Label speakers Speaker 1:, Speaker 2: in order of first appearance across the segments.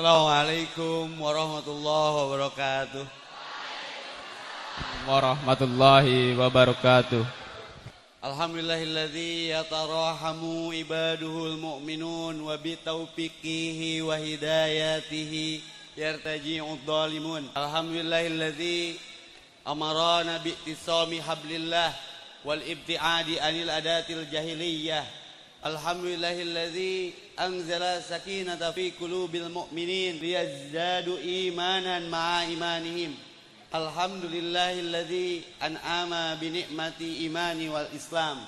Speaker 1: Assalamualaikum warahmatullahi wabarakatuh.
Speaker 2: warahmatullahi wabarakatuh.
Speaker 1: Alhamdulillahilladzi yatarahamu ibaduhul mu'minun wa bitaufiqihi wa hidayatihi yartaji'ud dhalimun. Alhamdulillahilladzi amarana bi'tisami hablillah wal ibtiadi anil adatil jahiliyah. Alhamdulillahilladzi anzala sakinata fi qulubil mu'minin liyazdadu imanan ma'a imanihim. Alhamdulillahilladzi an'ama bi ni'mati imani wal islam.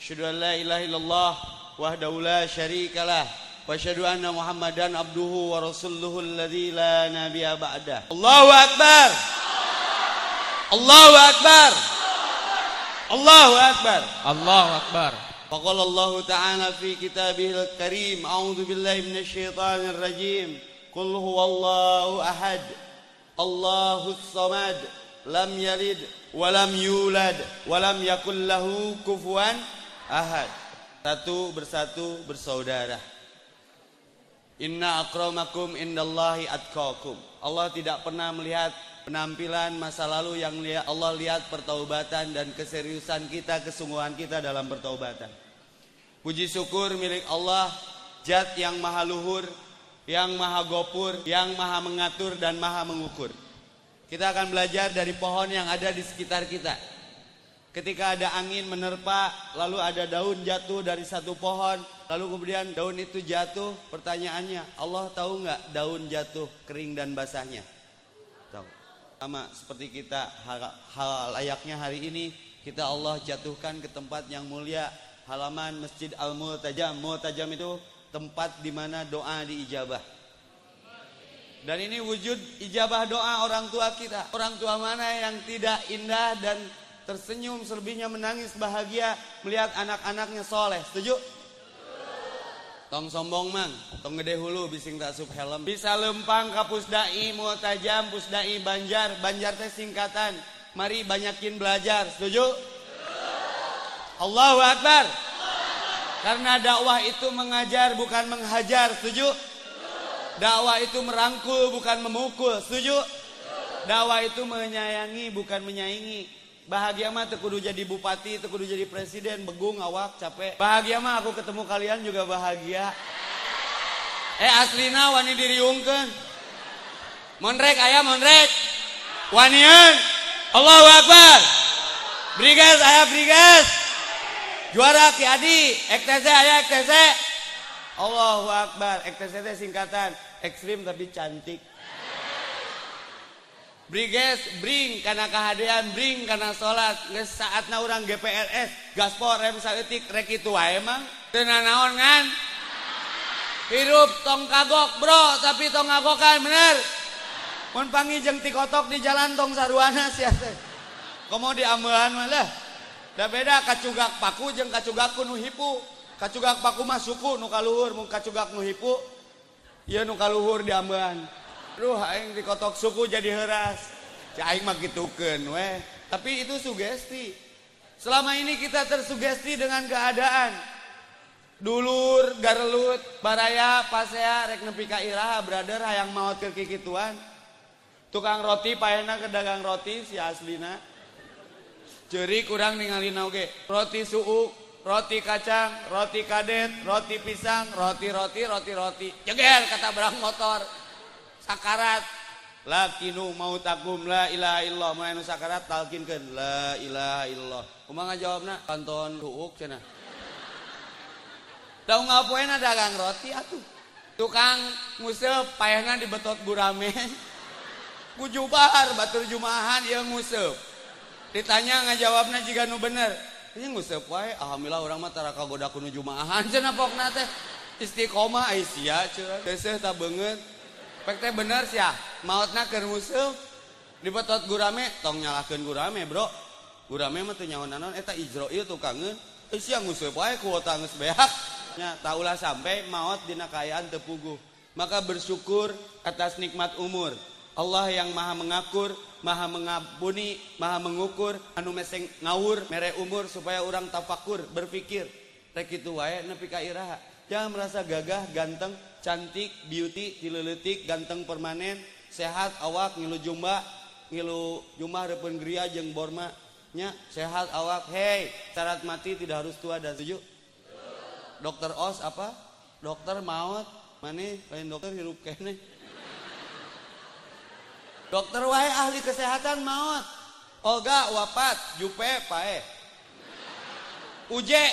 Speaker 1: Asyhadu an la ilaha illallah wahdahu la syarikalah wa asyhadu anna Muhammadan abduhu wa rasuluhu alladzi la nabiyya ba'dah. Allahu akbar. Allahu akbar. Allahu akbar.
Speaker 2: Allahu Akbar.
Speaker 1: فقال الله تعالى في كتابه الكريم أعوذ بالله من الشيطان الرجيم. قل هو الله أحد الله الصمد لم يلد ولم يولد ولم يكن له كفوا أحد. Satu bersatu bersaudara. Inna akramakum indallahi atqakum. Allah tidak pernah melihat penampilan masa lalu yang Allah lihat pertaubatan dan keseriusan kita, kesungguhan kita dalam pertaubatan. Puji syukur milik Allah, Zat yang maha luhur, yang maha gopur, yang maha mengatur dan maha mengukur. Kita akan belajar dari pohon yang ada di sekitar kita. Ketika ada angin menerpa, lalu ada daun jatuh dari satu pohon, lalu kemudian daun itu jatuh, pertanyaannya, Allah tahu nggak daun jatuh kering dan basahnya? Sama seperti kita hal, layaknya hari ini, kita Allah jatuhkan ke tempat yang mulia, halaman Masjid Al-Multajam. Multajam itu tempat di mana doa diijabah. Dan ini wujud ijabah doa orang tua kita. Orang tua mana yang tidak indah dan tersenyum selebihnya menangis bahagia melihat anak-anaknya soleh. Setuju? Tong sombong mang, tong gede hulu bising tak sub helm. Bisa lempang ka pusdai, mutajam, pusdai banjar, banjar teh singkatan. Mari banyakin belajar, setuju? Allahu Akbar. Karena dakwah itu mengajar bukan menghajar, setuju? Dakwah itu merangkul bukan memukul, setuju? Dakwah itu menyayangi bukan menyaingi. Bahagia mah teu kudu jadi bupati, teu kudu jadi presiden, begung awak capek. Bahagia mah aku ketemu kalian juga bahagia. Eh aslina wani diriungkeun. Monrek aya monrek. Wanian. Allahu Akbar. Brigas aya brigas. Juara Ki Adi, EKTC aya EKTC. Allahu Akbar. EKTC singkatan ekstrim tapi cantik. Briges bring karena kehadiran, bring karena salat saat na orang GPLS gaspor itu wae emang. Tena naon ngan? Hirup tong kagok bro tapi tong ngagokan bener. Mun pangi jeung ti kotok di jalan tong saruana sia teh. Komo mah lah da beda kacugak paku jeung kacugak nu hipu. Kacugak paku mah suku nu kaluhur mun kacugak nu hipu. Ieu nu kaluhur diambean Duh aing dikotok suku jadi heras. Cai mah gitukeun we. Tapi itu sugesti. Selama ini kita tersugesti dengan keadaan. Dulur, garelut, baraya, pasea, rek nepi ka iraha, brother hayang maot ke kikituan. Tukang roti paena ke dagang roti si aslina. Ceri kurang ningalin oge. Roti suuk, roti kacang, roti kadet, roti pisang, roti roti, roti roti. Jeger kata berang motor. sakarat. Lakinu mau takum la ilaha illallah. Mulai nu sakarat talkinkeun la ilaha illallah. Kumaha jawabna kanton ruuk cenah. Da ngapoena dagang roti atuh. Tukang nguseup payahna dibetot gurame ku jubar batur jumahan ieu nguseup ditanya ngajawabna jika nu bener. Ini nguseup wae alhamdulillah urang mah tara kagoda ku nu jumaahan cenah pokna teh istiqomah aisyah cenah teh tah beungeut teh bener sih ya mautna ke musuh, dipetot gurame tong nyalahkan gurame bro. Gurame mah tuh nyawa nanon eta ijro tuh kangen eh siang musuh wae kuota geus beak. Nya taulah sampai maut dina kayaan puguh. maka bersyukur atas nikmat umur. Allah yang maha mengakur maha mengampuni maha mengukur anu meseng ngawur mere umur supaya orang tafakur berpikir. Rek itu wae nepi ka iraha. Jangan merasa gagah, ganteng, cantik, beauty, tileletik, ganteng permanen, sehat, awak, ngilu jumba, ngilu jumah repun geria jeng borma, nya sehat awak. Hei, syarat mati tidak harus tua dan setuju. Dokter Os apa? Dokter maut, mana lain dokter hirup kene. Dokter wae ahli kesehatan maut. Olga wafat, Jupe pae. Uje,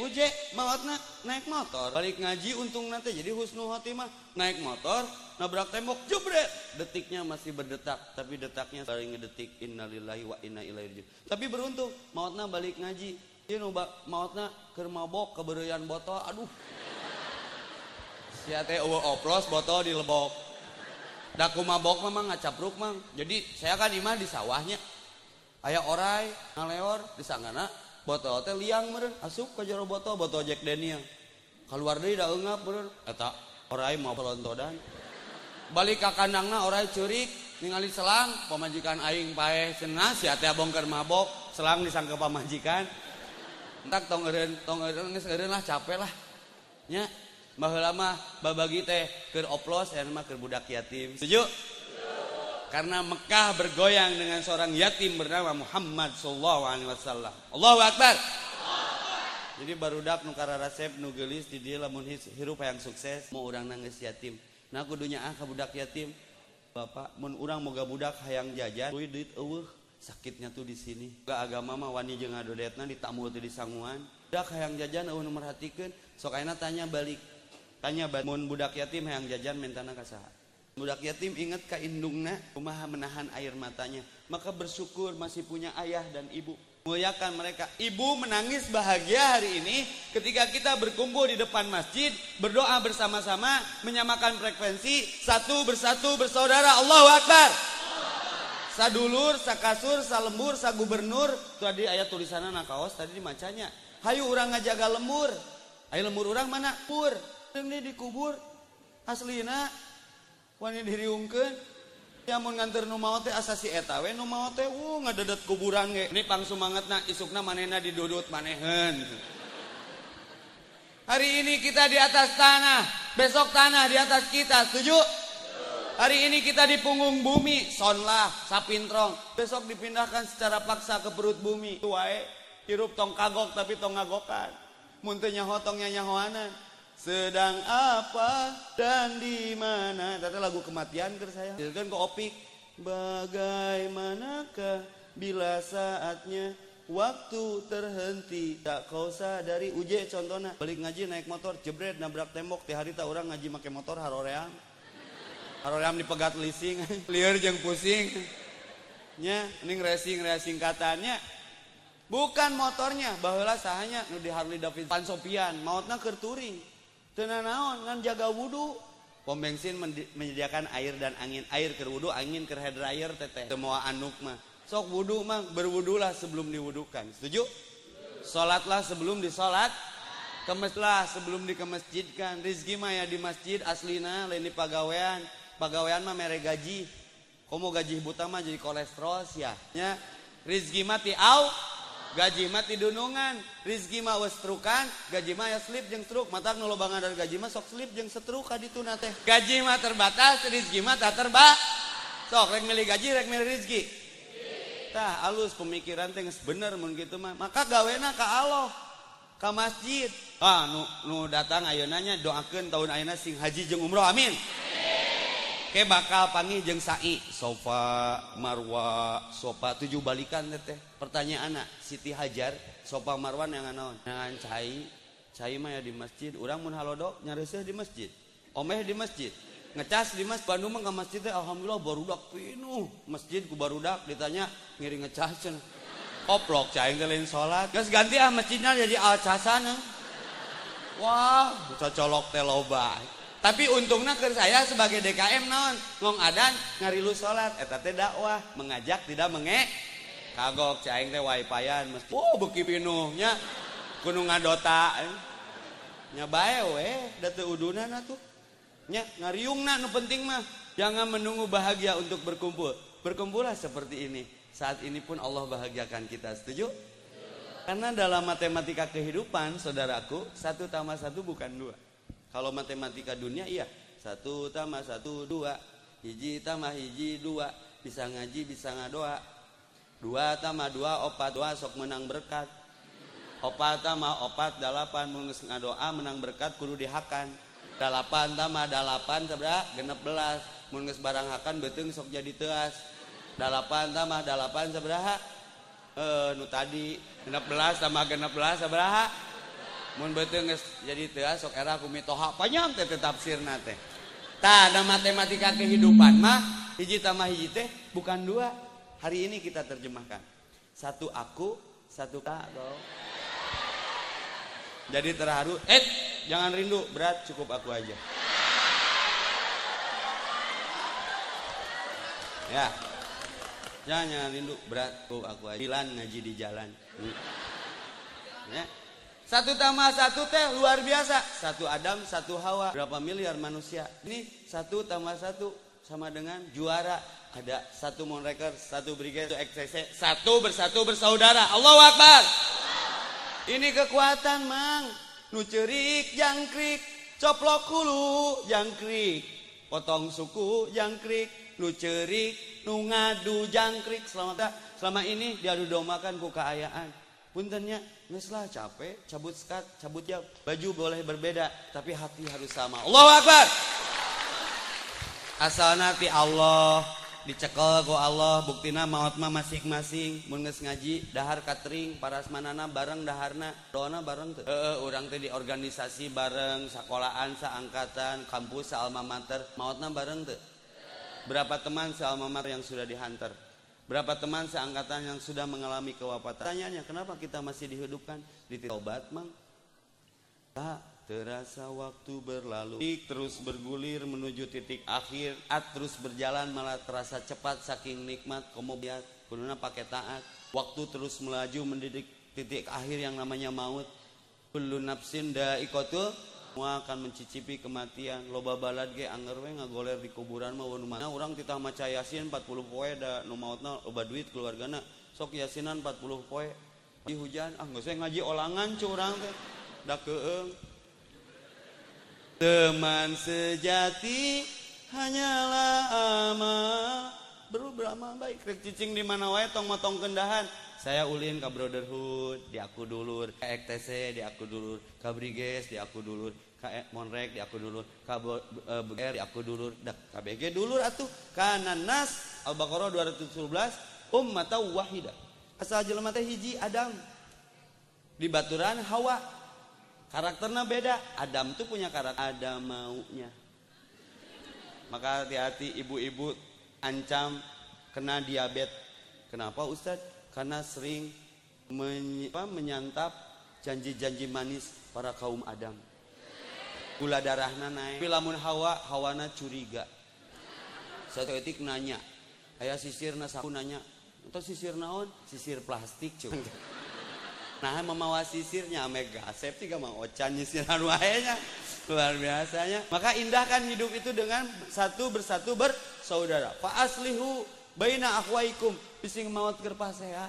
Speaker 1: Uje mautna naik motor. Balik ngaji untung nanti jadi husnul khotimah. Naik motor, nabrak tembok, jebret. Detiknya masih berdetak, tapi detaknya saling ngedetik innalillahi wa inna ilaihi rajiun. Tapi beruntung mautna balik ngaji. Dia nuba mautna keur mabok keberian botol, aduh. Sia teh oplos botol di lebok. Daku mabok memang ngacapruk mang. Jadi saya kan imah di sawahnya. Ayah orai ngaleor di sanggana botol teh liang meren asup ke jero botol botol Jack Daniel keluar deui da eungap meren eta orai mau pelontodan. Balik ka kandangna orai curik ningali selang pamajikan aing pae cenah si teh bongkar mabok selang disangka pamajikan. Entak tong eureun tong eureun geus eureun lah capek lah. Nya baheula mah babagi teh keur oplos aya mah keur budak yatim. Setuju? Karena Mekah bergoyang dengan seorang yatim bernama Muhammad sallallahu alaihi wasallam. Allahu akbar. Jadi barudak nu resep nu geulis di dieu lamun hirup yang sukses mau urang nangis yatim. Nah kudunya ah ka budak yatim. Bapak mun urang moga budak hayang jajan duit duit eueuh sakitnya tuh di sini. Gak agama mah wani jeung adodetna ditamu teh di sanguan. Budak hayang jajan eueuh nu merhatikeun sok ayeuna tanya balik. Tanya balik mun budak yatim hayang jajan mentana ka saha? Budak yatim ingat ke indungnya, kumaha menahan air matanya. Maka bersyukur masih punya ayah dan ibu. Muliakan mereka. Ibu menangis bahagia hari ini ketika kita berkumpul di depan masjid, berdoa bersama-sama, menyamakan frekuensi, satu bersatu bersaudara. Allahu Akbar. Sadulur, sakasur, salembur, sagubernur. Tadi ayat tulisannya nakaos tadi dimacanya. Hayu orang ngajaga lembur. Ayo lembur orang mana? Pur. Ini dikubur. Aslina wani diriungkeun ya mun nganter nu maot teh asa si eta we nu maot teh uh ngadedet kuburan ge ini pang sumangetna isukna manehna didudut manehen hari ini kita di atas tanah besok tanah di atas kita setuju Hari ini kita di punggung bumi, sonlah, sapintrong. Besok dipindahkan secara paksa ke perut bumi. Tuae, hirup tong kagok tapi tong ngagokan. Muntenya hotongnya nyahoanan sedang apa dan di mana? Tadi lagu kematian ke saya. Kan ke opik bagaimanakah bila saatnya waktu terhenti? Tak kau sadari uje contohnya. Balik ngaji naik motor jebret nabrak tembok. Tiap hari tak orang ngaji make motor haroream. Haroream dipegat leasing. Liar jeng pusing. Nya ini racing racing katanya. Bukan motornya bahwa sahanya nu di Harley Davidson. Pansopian mautna keur touring Tena naon ngan jaga wudhu. Pom bensin menyediakan air dan angin. Air ke wudhu, angin ke hair dryer teteh. Semua anuk mah. Sok wudhu mah berwudhulah sebelum diwudukan. Setuju? Salatlah sebelum disolat. Kemeslah sebelum dikemesjidkan. Rizki mah ya di masjid aslina lain di pagawean. Pagawean mah mere gaji. Komo gaji buta mah jadi kolesterol ya. Nya rizki mati au gaji mah tidunungan Rizki gaji mah ya slip jeng truk. Mata nulobangan dari gaji mah sok slip jeng setruka dituna teh. Gajima terbatas Rizkima tak terba. Sok rek milih gaji rek milih Rizki. Tah alus pemikiran teh bener mun gitu mah. Maka gawena ka Allah ka masjid. Ah nu, nu datang ayeuna nya doakeun tahun ayeuna sing haji jeng umroh amin. Oke bakal panggil jeng sai. Sofa marwa sofa tujuh balikan teh. Pertanyaan anak Siti Hajar sofa marwan yang naon? Dengan cai cai mah ya di masjid. Orang mun halodok nyarisnya di masjid. Omeh di masjid. Ngecas di masjid Bandung mah ke masjid teh. Alhamdulillah barudak pinuh masjid ku barudak ditanya ngiri ngecas koplok cai teh salat geus ganti ah masjidnya jadi alcasan wah cocolok teh loba tapi untungnya ke saya sebagai DKM naon ngong adan ngarilu salat eta teh dakwah mengajak tidak menge. Kagok cai teh waipayan mesti oh beki pinuhnya. Gunung ngadota nya bae we da teu udunana tuh. Nya ngariungna nu penting mah. Jangan menunggu bahagia untuk berkumpul. Berkumpullah seperti ini. Saat ini pun Allah bahagiakan kita. Setuju? Karena dalam matematika kehidupan saudaraku satu tambah satu bukan dua kalau matematika dunia iya. Satu tambah satu dua. Hiji tambah hiji dua. Bisa ngaji bisa ngadoa. Dua tambah dua opat. Dua sok menang berkat. Opat tambah opat dalapan. Mengus ngadoa menang berkat kudu dihakan. Dalapan tambah dalapan seberapa genep belas. Mengus barang hakan beteng sok jadi teas. Dalapan tambah dalapan seberapa eh nu tadi. Genep belas tambah genep belas mun beteng jadi teas sok era kumitoha panjang teh tafsirna teh. Tah ada matematika kehidupan mah hiji tambah hiji teh bukan dua. Hari ini kita terjemahkan. Satu aku satu kau jadi terharu eh jangan rindu berat cukup aku aja. Ya. Jangan jangan rindu berat cukup aku aja. Jalan ngaji di jalan. Hmm. ya satu tambah satu teh luar biasa. Satu Adam satu Hawa. Berapa miliar manusia? Ini satu tambah satu sama dengan juara. Ada satu Monreker satu Brigade satu XCC satu bersatu bersaudara. Allahu Akbar. Ini kekuatan mang. Nu cerik jangkrik coplok hulu jangkrik potong suku jangkrik nu cerik nu ngadu jangkrik selama selama ini diadu domakan ku keayaan puntennya ngeslah capek cabut skat cabut jam. Baju boleh berbeda tapi hati harus sama. Allahu Akbar! Asal nanti Allah dicekel ku Allah buktina maut mah masing-masing. Mun ngaji dahar catering parasmanana bareng daharna doana bareng teu heeh urang teh di organisasi bareng sekolahan seangkatan kampus alma mater. Mautna bareng teu berapa teman alma mater yang sudah dihantar berapa teman seangkatan yang sudah mengalami kewafatan tanyanya kenapa kita masih dihidupkan? Di obat mang. Tak Terasa waktu berlalu. Terus bergulir menuju titik akhir. At terus berjalan malah terasa cepat Saking nikmat komobiat. Kuduna pakai taat. Waktu terus melaju mendidik titik akhir yang namanya maut. Kullu nafsin ikotu semua akan mencicipi kematian. Loba balad ge anger we ngagoler di kuburan mah mun mana urang titah maca yasin 40 poe da nu mautna loba duit keluargana. Sok yasinan 40 poe. Di hujan ah geus ngaji olangan curang teh. Da keung teman sejati hanyalah ama. Beru beramal baik. Rek cicing di mana wae tong motong kendahan. Saya ulin ke brotherhood di aku dulur ke EKTC di aku dulur ke Briges di aku dulur ke Monrek di aku dulur ke BR di aku dulur dak KBG dulur atuh kana nas Al-Baqarah 217 ummatau wahida asal jelema teh hiji Adam di baturan Hawa Karakternya beda. Adam tuh punya karakter. Ada maunya. Maka hati-hati ibu-ibu ancam kena diabetes. Kenapa Ustadz? Karena sering men menyantap janji-janji manis para kaum Adam. Gula darahnya naik. Pilamun hawa, hawana curiga. Satu etik nanya. Ayah sisir saku nanya. Atau sisir naon? Sisir plastik cuy. nah memawa sisirnya mega gasep tiga mau ocan nyisiran wahenya luar biasanya maka indahkan hidup itu dengan satu bersatu bersaudara fa aslihu Baina akhwaikum pising maut keur pasea.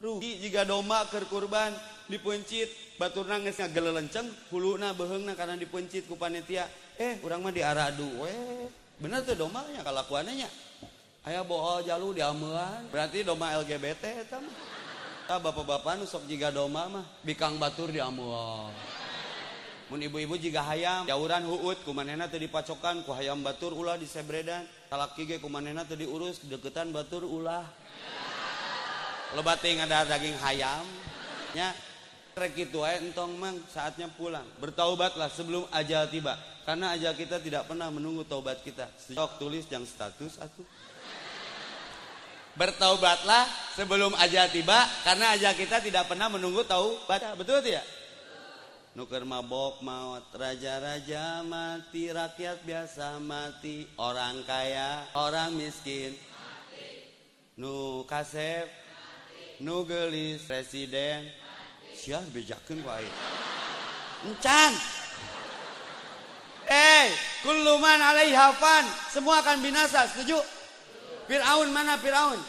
Speaker 1: Rugi jika domba keur kurban dipuncit baturna geus ngagelelenceng huluna beheungna karena dipuncit ku panitia. Eh urang mah diaradu we. Bener tuh dombanya kalakuannya nya. Aya bohol jalu diamuan. Berarti domba LGBT eta mah. Bapak-bapak nu sok jiga domba mah bikang batur diamelan. Mun ibu-ibu jika hayam. Jauran huut kumanena tadi dipacokan ku hayam batur ulah di sebredan. Talaki ge kumanena tadi diurus deketan batur ulah. Lebat ada daging hayam nya. Rek itu aja entong mang saatnya pulang. Bertaubatlah sebelum ajal tiba. Karena ajal kita tidak pernah menunggu taubat kita. Sejak tulis yang status atuh. Bertaubatlah sebelum aja tiba karena aja kita tidak pernah menunggu taubat. Betul tidak nuker mabok maut raja-raja mati rakyat biasa mati orang kaya orang miskin mati. nu kasep mati. nu gelis presiden siapa bejakan wae encan eh kuluman alaihafan semua akan binasa setuju Fir'aun mana Fir'aun?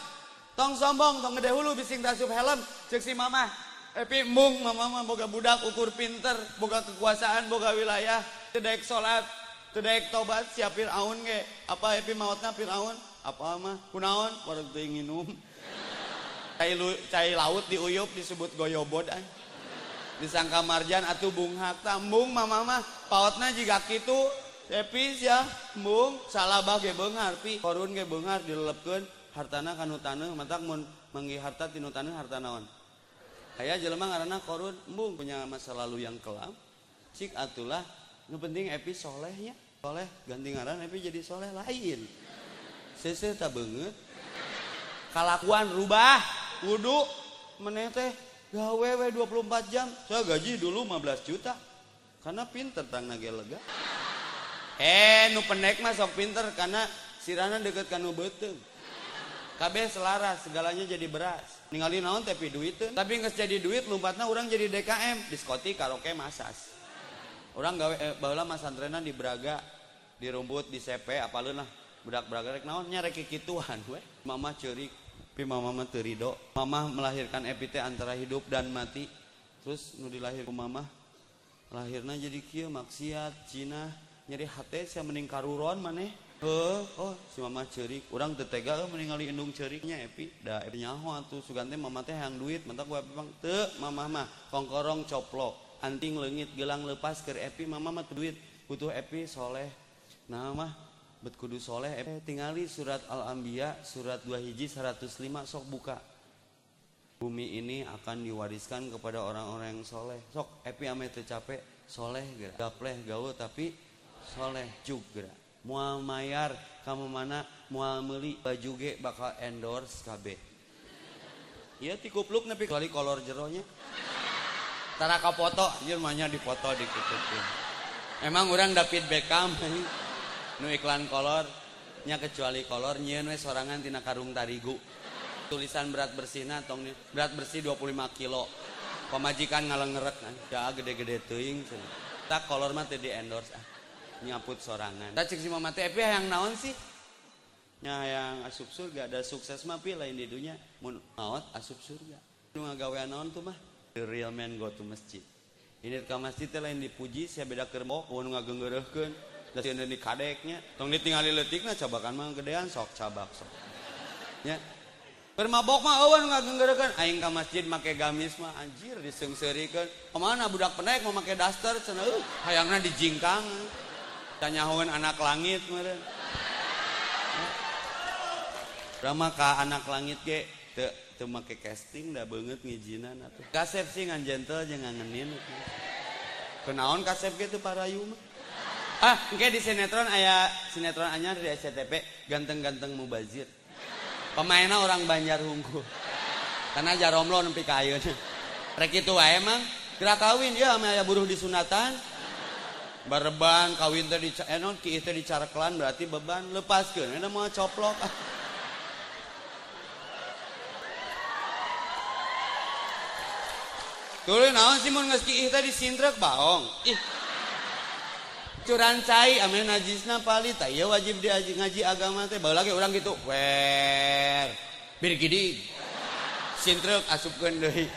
Speaker 1: Tong sombong, tong gede hulu bising tasup helm, cek si mama. Epi mung mama mah boga budak ukur pinter, boga kekuasaan, boga wilayah, tedaek salat, tedaek tobat siap Firaun ge. Apa epi mautna Firaun? Apa mah kunaon wareg teu nginum. Cai, lu, cai laut diuyup disebut goyobod an. Disangka marjan atuh bunghak ta mung mama mah pautna jiga kitu. Epi ya, mung salah ge beungar, pi korun ge beungar dilelepkeun hartana kana taneuh, matak mun manggi harta tinu taneuh harta naon? Aya jelema ngaranna korun embung punya masa lalu yang kelam. Cik atulah nu penting epi solehnya. Soleh ganti ngaran epi jadi soleh lain. Sese tak banget kalakuan rubah wudhu meneh teh gawe we 24 jam. Saya gaji dulu 15 juta. Karena pinter tang nage lega. Eh nu pendek mah sok pinter karena sirana deket kanu beteng kabeh selaras segalanya jadi beras ningali naon tapi duit tapi nggak jadi duit lompatnya orang jadi DKM diskotik karaoke masas. Orang gawe eh, baheula mas antrenan di Braga di rumput di CP apalun lah. Budak Braga rek naon? Nya rek kituan we. Mama ceurik tapi mama mah teu ridho mama melahirkan epite antara hidup dan mati. Terus nu dilahir ku mama lahirna jadi kieu maksiat Cina nyeri hati saya mending karuron maneh Oh, oh, si mama cerik, orang tetega oh, meninggali indung ceriknya epi, dah epi nyaho atuh. Sugante mama teh yang duit, mentak gua bang, te mama mah kongkorong coplok, anting lengit gelang lepas ke epi, mama mah duit, butuh epi soleh, nah mah bet kudu soleh, epi. Tingali surat al anbiya surat 2 hiji 105 sok buka, bumi ini akan diwariskan kepada orang-orang yang soleh, sok epi ame tercapek soleh gak, gapleh gawe tapi soleh juga mual mayar kamu mana? Mual meli baju ge bakal endorse KB iya ti kupluk nepi kali kolor jeronya. Tara foto anjir mahnya di foto dikutupin emang orang David Beckham nu iklan kolor nya kecuali kolor nyieun we sorangan tina karung tarigu. Tulisan berat bersihna tong berat bersih 25 kilo. Pemajikan ngalengeret kan ya gede-gede teuing tak kolor mah di endorse ah nyaput sorangan. Tak cek si mama teh yang naon sih? Nya yang asup surga ada sukses mah pi lain di dunia mun maot asup surga. Nu ngagawean naon tuh mah? The real man go to masjid. Ini ke masjid teh lain dipuji sia beda keur mok mun ngageungeureuhkeun. Da sieun di kadeknya, tong ditinggali leutikna cabakan mah gedean sok cabak sok. Nya Permabok mah eueuh ngageungeureukeun aing ka masjid make gamis mah anjir diseungseurikeun. Ke mana budak pendek mau make daster cenah hayangna dijingkang tanyahoan anak langit meren Rama ka anak langit ge te te make casting dah banget ngijinan atuh. Kasep sih ngan gentle jeung ngangenin. Kenaon kasep ge teu parayu mah? Ah engke di sinetron aya sinetron anyar di SCTV ganteng-ganteng mubazir. Pemainnya orang Banjar Hungkul karena jaromlo nempi ka ayeuna. Rek kitu wae emang gerak kawin ya aya buruh disunatan bareban kawin teh di eh non ki teh dicareklan berarti beban lepaskeun ada mau coplok Tulis naon sih mun geus kiih teh disintrek baong. Ih. Curan cai amin najisna palit ya wajib diaji ngaji agama teh baheula ge urang gitu. Wer. Bir gidi. Sintrek asupkeun deui.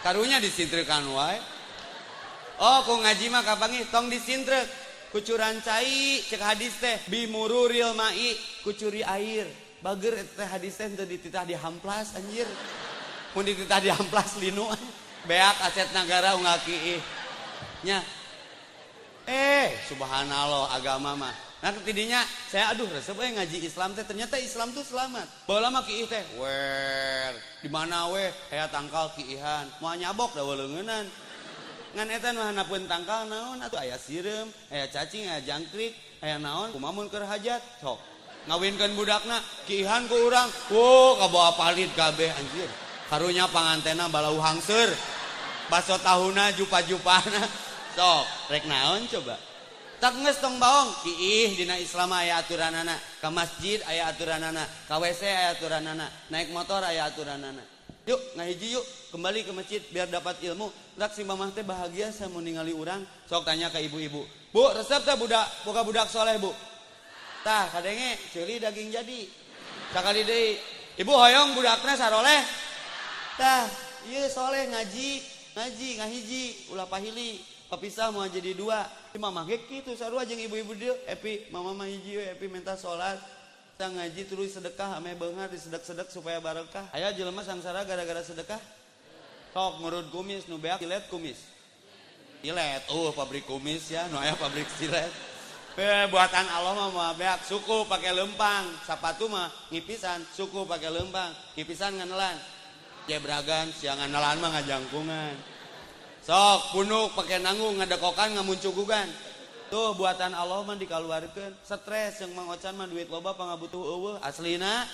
Speaker 1: Karunya disintrekan wae. Oh ku ngaji mah kapangi tong disintre kucuran cai cek hadis teh. Bimururil mai kucuri air. Bager teh hadis teh teu dititah di hamplas anjir. Mun dititah di hamplas linu. Beak aset nagara ngaki nya. Eh subhanallah agama mah. Nah ketidinya saya aduh resep eh, ngaji Islam teh. Ternyata Islam tuh selamat. Baheula mah kiih teh. Wer di mana we aya tangkal kiihan. Moal nyabok da leungeunnan ngan eta nu ngananapun tangkal naon atuh aya sireum aya cacing aya jangkrik aya naon kumamun keur hajat sok. Ngawinkeun budakna kihan ku urang. Wo kabawa palit kabeh anjir. Karunya pangantena balau hangser. Baso tahuna jupa-jupana. Sok rek naon coba? Tak nges tong baong. Kiih dina islam aya aturanana. Ka masjid aya aturanana. Ka wc aya aturanana. Naik motor aya aturanana. Yuk ngahiji yuk. Kembali ke masjid biar dapat ilmu. Dak si mamah teh bahagia saya mau ningali orang sok tanya ke ibu-ibu. Bu resep teh budak buka budak soleh bu? Tah kadenge celi daging jadi. Sekali deh ibu hoyong budaknya saroleh. Tah iya soleh ngaji ngaji ngahiji ulah pahili. Kepisah mau jadi dua. Mama ge gitu sarua jeung ibu-ibu dia epi mama mah hiji epi minta sholat kita ngaji terus sedekah ame beungar disedek-sedek supaya barokah aya jelema sangsara gara-gara sedekah tok ngurut kumis nu beak silet kumis. Silet? Uh pabrik kumis ya nu aya pabrik silet. Eh buatan Allah mah mah beak suku pakai lempang. Sepatu mah ngipisan suku pakai lempang. Ngipisan nganelan. Jebragan siang nganelan mah ngajangkungan. Sok punuk pakai nanggung ngadekokan ngamuncugugan. Tuh buatan Allah mah dikaluarkeun. Stres yang mangocan mah duit loba pangabutuh eueuh. Aslina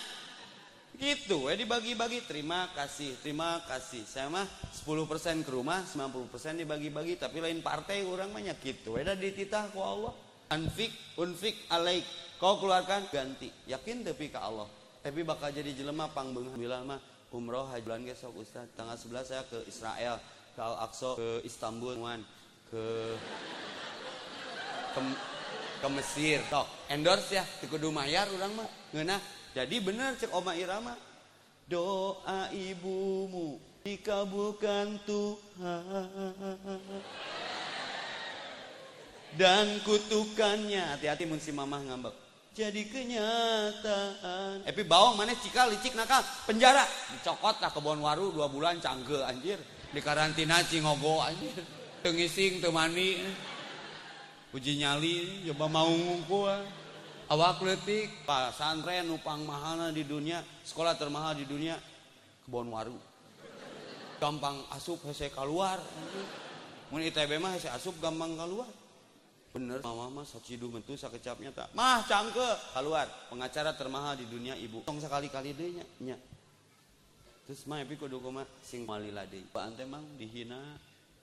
Speaker 1: gitu ya dibagi-bagi. Terima kasih terima kasih. Saya mah 10% ke rumah 90% dibagi-bagi. Tapi lain partai orang mah gitu. Ya dititah ku Allah. Anfik unfik alaik. Kau keluarkan ganti. Yakin tapi ke Allah. Tapi bakal jadi jelema pangbeungan bilang mah umroh haji bulan besok Ustaz. Tanggal 11 saya ke Israel ke Al Aqsa ke Istanbul. Ke ke, Mesir. Tok endorse ya. Di kudu mayar orang mah. Ngeunah jadi bener cek Oma Irama. Doa ibumu dikabulkan Tuhan. Dan kutukannya. Hati-hati mun si mamah ngambek. Jadi kenyataan. Epi bawang mana cikal licik nakal. Penjara. Dicokot lah kebon waru dua bulan cangge anjir. Di karantina cingogo anjir. Tengising temani uji nyali coba mau ngumpul awak letik pak santren upang mahal di dunia sekolah termahal di dunia kebon waru. Gampang asup hese keluar. Mun ITB mah hese asup gampang keluar. Bener mama mah sacidu mentu sakecapnya tak mah cangke! Keluar. Pengacara termahal di dunia ibu. Tong sekali kali deh nya nya. Terus mah epi kudu kumaha sing malila deui ante mang dihina.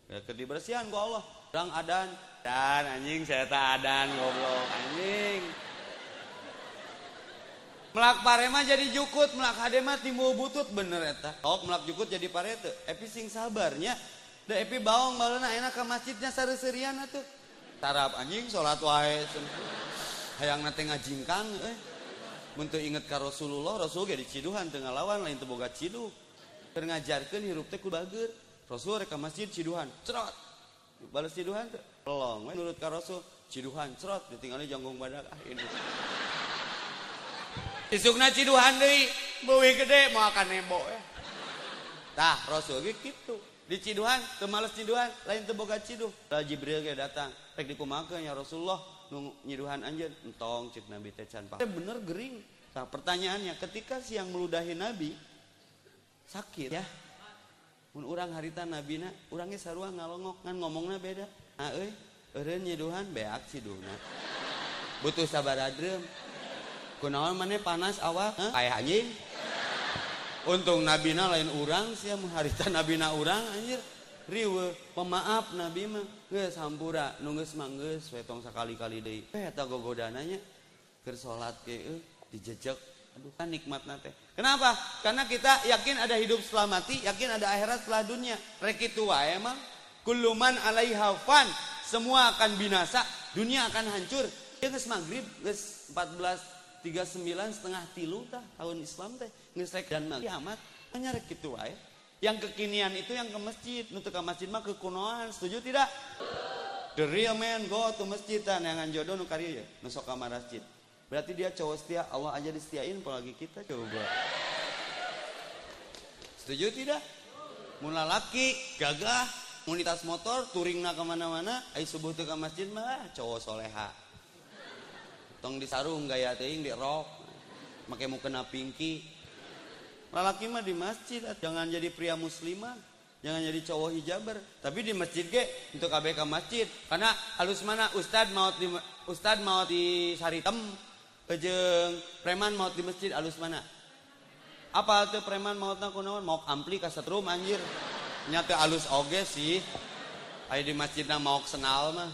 Speaker 1: Ya ke dibersihan ku Allah. Orang adan. Dan anjing saya tak adan goblok. Anjing Melak parema jadi jukut, melak hadema timbul butut bener eta. Oh, melak jukut jadi parete. Epi sing sabarnya. Da epi bawang balena enak ke masjidnya sare-serian atuh tarap anjing sholat wae hayang nate ngajingkang eh Muntu inget ka Rasulullah Rasul ge diciduhan tengah lawan lain teboga cidu keur ngajarkeun hirup teh kudu bager. Rasul rek masjid ciduhan cerot. Balas ciduhan teh pelong we nurut ka Rasul ciduhan cerot. Ditinggali janggung badak ah ini isukna ciduhan deui beuwi gede mau akan nebo ya. Tah Rasul ge kitu di ciduhan teu males ciduhan lain teu boga ciduh Jibril ge datang rek dikumakeun ya Rasulullah nu nyiduhan anjeun entong cek Nabi teh can bener gering. Nah pertanyaannya ketika siang meludahi Nabi sakit ya? Mun urang harita nabina urangnya sarua ngalongok kan ngomongna beda. Nah euy eureun nyiduhan beak ciduhna. Butuh sabar adrem kunaon maneh panas awak kayak anjing. Untung nabina lain urang sia harita nabina urang anjir. Riwe pemaaf nabi mah. Geus hampura nu geus manggeus we tong sakali-kali deui. Eh eta gogodananya keur salat ge euy dijejek. Aduh kan nikmat nate kenapa? Karena kita yakin ada hidup setelah mati yakin ada akhirat setelah dunia. Rek itu wae emang kulluman alaiha semua akan binasa dunia akan hancur. Geus maghrib geus 14 39 setengah tilu tah tahun Islam teh geus rek dan kiamat hanya rek kitu wae yang kekinian itu yang ke masjid. Untuk ke masjid mah kekunoan. Setuju tidak? The real man go to masjid dan yang jodoh nu ya. Nusok ke masjid. Berarti dia cowok setia. Allah aja disetiain apalagi kita coba. Setuju tidak? Mula laki gagah unitas motor touring na ke mana-mana ay subuh ke masjid mah cowok soleha tong disarung gaya teuing di rok make mukena pinky Lalaki mah di masjid, jangan jadi pria muslimah, jangan jadi cowok hijaber. Tapi di masjid ge untuk ABK masjid. Karena halus mana ustad mau di ustad mau di saritem, kejeng preman mau di masjid halus mana? Apa tuh preman mau kunaon? Mau ampli kasetrum anjir. Nyata halus oge sih. Ayo di masjidna mau senal mah.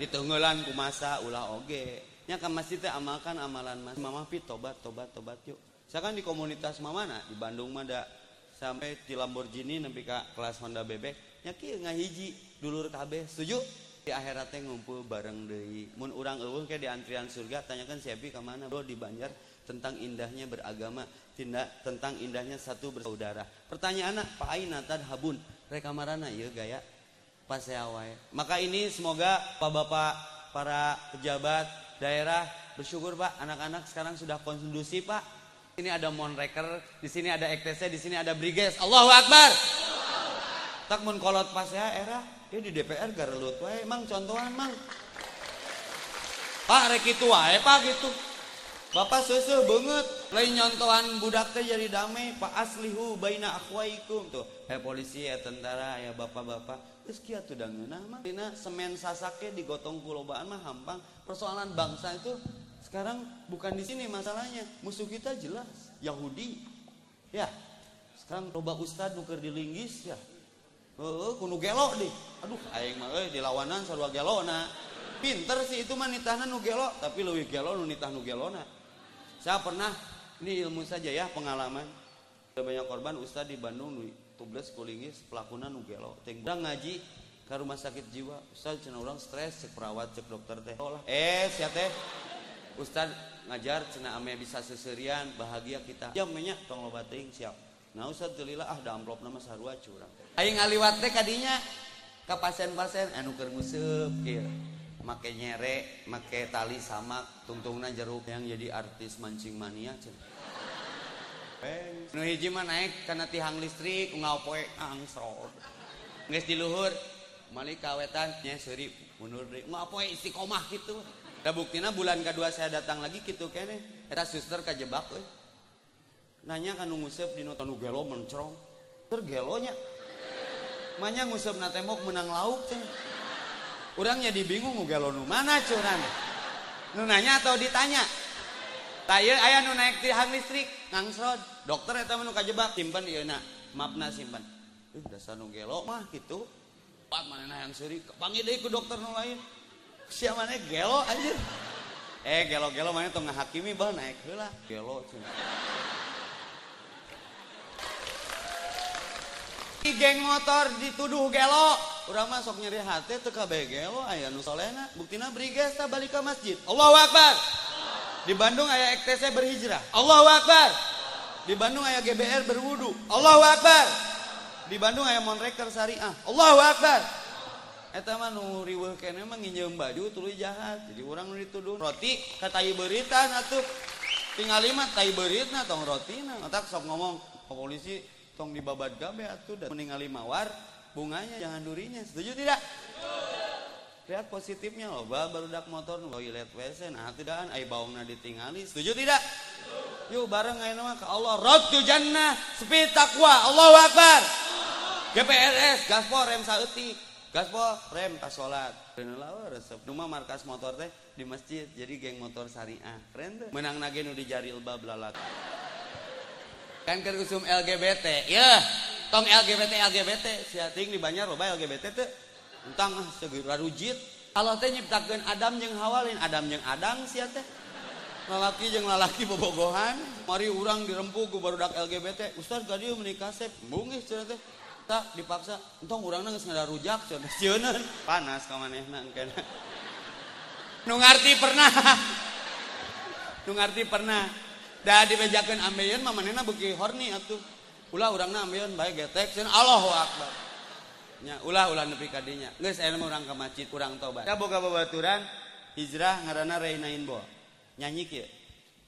Speaker 1: Ditunggulan kumasa ulah oge. Nya ke masjid teh amalkan amalan mas. Mama pi tobat tobat tobat yuk. Saya kan di komunitas mana di Bandung mah sampai di Lamborghini nempi ka kelas Honda bebek nya kieu ngahiji dulur kabeh setuju di akhiratnya ngumpul bareng deui mun urang eueuh kayak di antrian surga tanyakan si Abi ka mana bro di Banjar tentang indahnya beragama tindak tentang indahnya satu bersaudara pertanyaan Pak Aina habun reka marana ieu gaya pas wae. Maka ini semoga Bapak-bapak para pejabat daerah bersyukur Pak, anak-anak sekarang sudah kondusif Pak. Ini ada monreker, di sini ada ektese, di sini ada briges. Allahu Akbar. Tak mun kolot pas saya era, dia di DPR garelut wae, emang contohan mang. Pak rek itu wae Pak gitu. Bapak seseh banget lain nyontohan budak teh jadi damai Pak aslihu baina akhwaikum tuh eh polisi ya tentara ya bapak-bapak terus kia tuh dan mah dina semen sasake digotong kulobaan mah hampang persoalan bangsa itu sekarang bukan di sini masalahnya musuh kita jelas Yahudi ya sekarang coba ustad nuker di linggis ya Oh, kuno gelo deh. Aduh, aing mah euy dilawanan sarua gelona. Pinter sih itu mah nitahna nu gelo, tapi leuwih gelo nu nitah nu gelona. Saya pernah, ini ilmu saja ya pengalaman. Banyak korban Ustadz di Bandung tubleskkulingis pelakunan nugelo tinggal ngaji ke rumah sakit jiwa Ustaz cina orang stres cek perawat cek dokter teh. Lah eh siapa teh. Ustaz ngajar cina ame bisa seserian bahagia kita. Ya minyak tong loba ting siap. Nah Ustaz telilah ah da amplop nama sarua curang. Aing ngaliwat teh kadinya ka pasien-pasien anu keur nguseup kieu. Make nyere make tali samak tungtungna jeruk. Yang jadi artis mancing mania cenah. Nu hiji mah naik karena tihang listrik unggal poe angsrot. Geus di luhur mali kawetan nya seuri mundur deui. Unggal poe istiqomah kitu. Da buktina bulan kedua saya datang lagi kitu keneh. Eta suster kajebak euy. Nanya kan nu nguseup dina tanu gelo mencrong. Ter gelonya. Manya nguseup na tembok menang lauk teh. Urangnya dibingung gelo nu mana curan. Nu nanya atau ditanya? Tayeun aya nu naik tihang listrik ngangsrod. Dokter eta nu kajebak simpen ieu na. Maafna simpen. Uh dasar nu gelo mah gitu. Pat mana yang seri panggil deui ku dokter nu lain. Sia mana gelo anjir. Eh gelo-gelo mana tong ngahakimi bah naik heula. Gelo cuman. geng motor dituduh gelo urang mah sok nyeri hati teu kabeh gelo aya nu solehna buktina briges ta balik ke masjid Allahu akbar di Bandung aya ektese berhijrah Allahu akbar di Bandung aya GBR berwudu. Allahu akbar. Di Bandung aya monreker syariah. Allahu akbar. Eta mah nu riweuh kene mah nginjeum baju tuluy jahat. Jadi urang nu dituduh roti ka tai beuritan atuh tinggal lima tai beuritna tong rotina. Otak sok ngomong ke polisi tong dibabat gabe atuh dan meninggali mawar bunganya jangan durinya. Setuju tidak? Lihat positifnya loh bah barudak motor toilet WC nah tidak ai baungna ditingali. Setuju tidak yuk bareng ayo nama. Ke Allah rotu jannah. Sepi takwa. Allahu Akbar. GPRS gaspol rem saeuti gaspol rem pas salat resep. Rumah markas motor teh di masjid jadi geng motor syariah. Keren tuh menang nage nu di jari ilba belalak kan keur usum LGBT ya tong LGBT LGBT siating di banyak loba LGBT teh. Entang ah, segera rujit Allah teh nyiptakeun Adam jeung Hawa lain Adam jeung Adang sia teh. lalaki jeung lalaki bobogohan. Mari urang dirempu ku barudak LGBT Ustaz tadi menikah sep? Bungis cenah teh. Tak dipaksa. Entong urangna geus ngada rujak cenah sieunan panas ka manehna kana nu ngarti pernah. Nu ngarti pernah. Da dibejakeun ambeien mah manehna beuki horni atuh. Ulah urangna ambeien bae getek cenah Allahu akbar. Nya ulah ulah nepi ka dinya. Geus aya urang ka masjid urang tobat da boga babaturan hijrah ngaranna Reinain Bo nyanyi kieu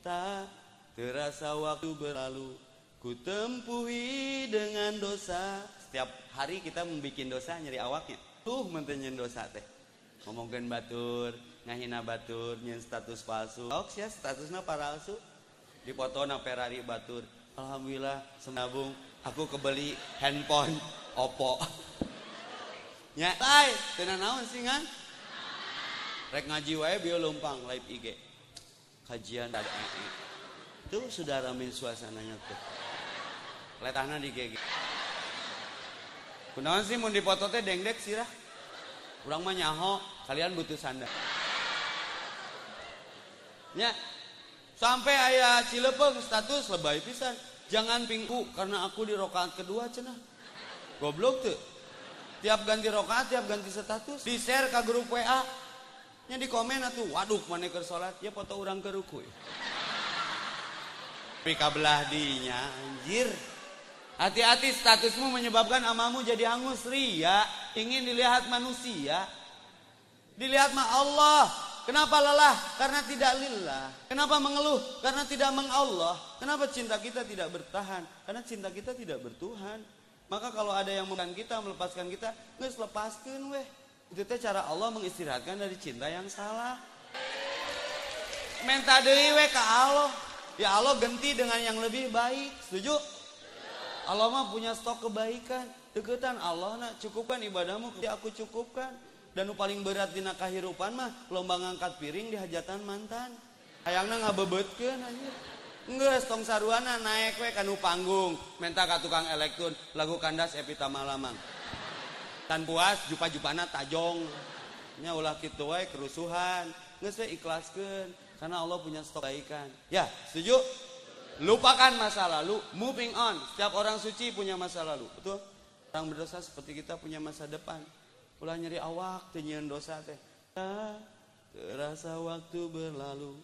Speaker 1: tak terasa waktu berlalu. Ku tempuhi dengan dosa. Setiap hari kita membuat dosa nyeri awaknya tuh mentenyen dosa teh. Ngomongkeun batur ngahina batur nyen status palsu. Ok sia statusna palsu dipoto na Ferrari batur. Alhamdulillah semabung aku kebeli handphone Oppo. Nya tay tenan naon sih ngan? Rek ngaji wae bio lumpang live IG kajian ada itu sudah ramin suasananya tuh. Letahna di GG kunaon sih mun dipoto teh dengdek sirah urang mah nyaho kalian butuh sandal. Nya sampai ayah Cilepeng status lebay pisan. Jangan pingku karena aku di rokaat kedua cenah. Goblok tuh tiap ganti rokaat tiap ganti status. Di share ke grup WA nya di komen atuh waduh mana ke sholat ya foto orang ke ruku tapi kabelah dinya anjir Hati-hati statusmu menyebabkan amamu jadi hangus ria, ingin dilihat manusia. Dilihat ma Allah. Kenapa lelah? Karena tidak lillah. Kenapa mengeluh? Karena tidak mengallah. Kenapa cinta kita tidak bertahan? Karena cinta kita tidak bertuhan. Maka kalau ada yang memegang kita, melepaskan kita, nggak lepaskan weh. Itu teh cara Allah mengistirahatkan dari cinta yang salah. Minta deui we ka Allah. Ya Allah ganti dengan yang lebih baik. Setuju? Allah mah punya stok kebaikan. Deketan Allah nak cukupkan ibadahmu, ya aku cukupkan. Dan paling berat dina kahirupan mah lomba ngangkat piring di hajatan mantan. Hayangna ngabebetkeun anjir. Enggak, tong saruana naik we kanu panggung, minta ka tukang elektron lagu kandas Epita Malamang. Tan puas jupa-jupana tajong. Nya ulah kitu wae kerusuhan. Geus we ikhlaskeun karena Allah punya stok kebaikan. Ya, setuju? Lupakan masa lalu, moving on. Setiap orang suci punya masa lalu, betul? Orang berdosa seperti kita punya masa depan. Ulah nyeri awak tenyian dosa teh. Terasa waktu berlalu,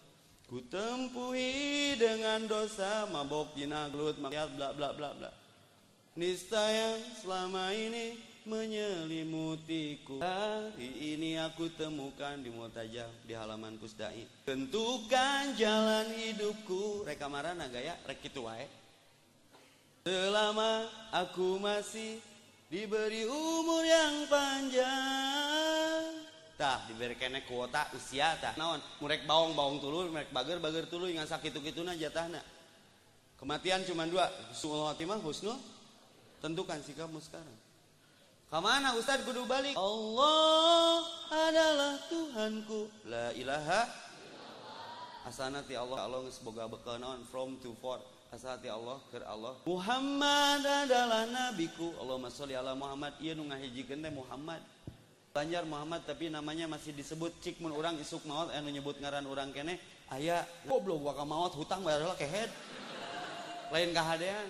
Speaker 1: ku tempuhi dengan dosa, mabok jina glut, maksiat bla bla bla bla. Niscaya selama ini menyelimutiku. Hari ini aku temukan di Mutajam di halaman Kusdai Tentukan jalan hidupku. Reka marana gaya rek itu wae. Selama aku masih diberi umur yang panjang. Tah diberi kene kuota usia tah. Naon? Murek bawang bawang tulu murek bager bager tulu ingan sakit itu na jatahna kematian cuma dua. Husnul husnul. Tentukan sikapmu sekarang Ke mana Ustaz kudu balik? Allah adalah Tuhanku. La ilaha Asanati Allah Allah semoga naon from to for. Asanati Allah ke Allah. Muhammad adalah nabiku. Allahumma sholli ala Muhammad. Ieu nu ngahijikeun teh Muhammad. Banjar Muhammad tapi namanya masih disebut cik mun urang isuk maut anu nyebut ngaran urang kene aya goblok gua ka maut hutang lah kehead. Lain kahadean.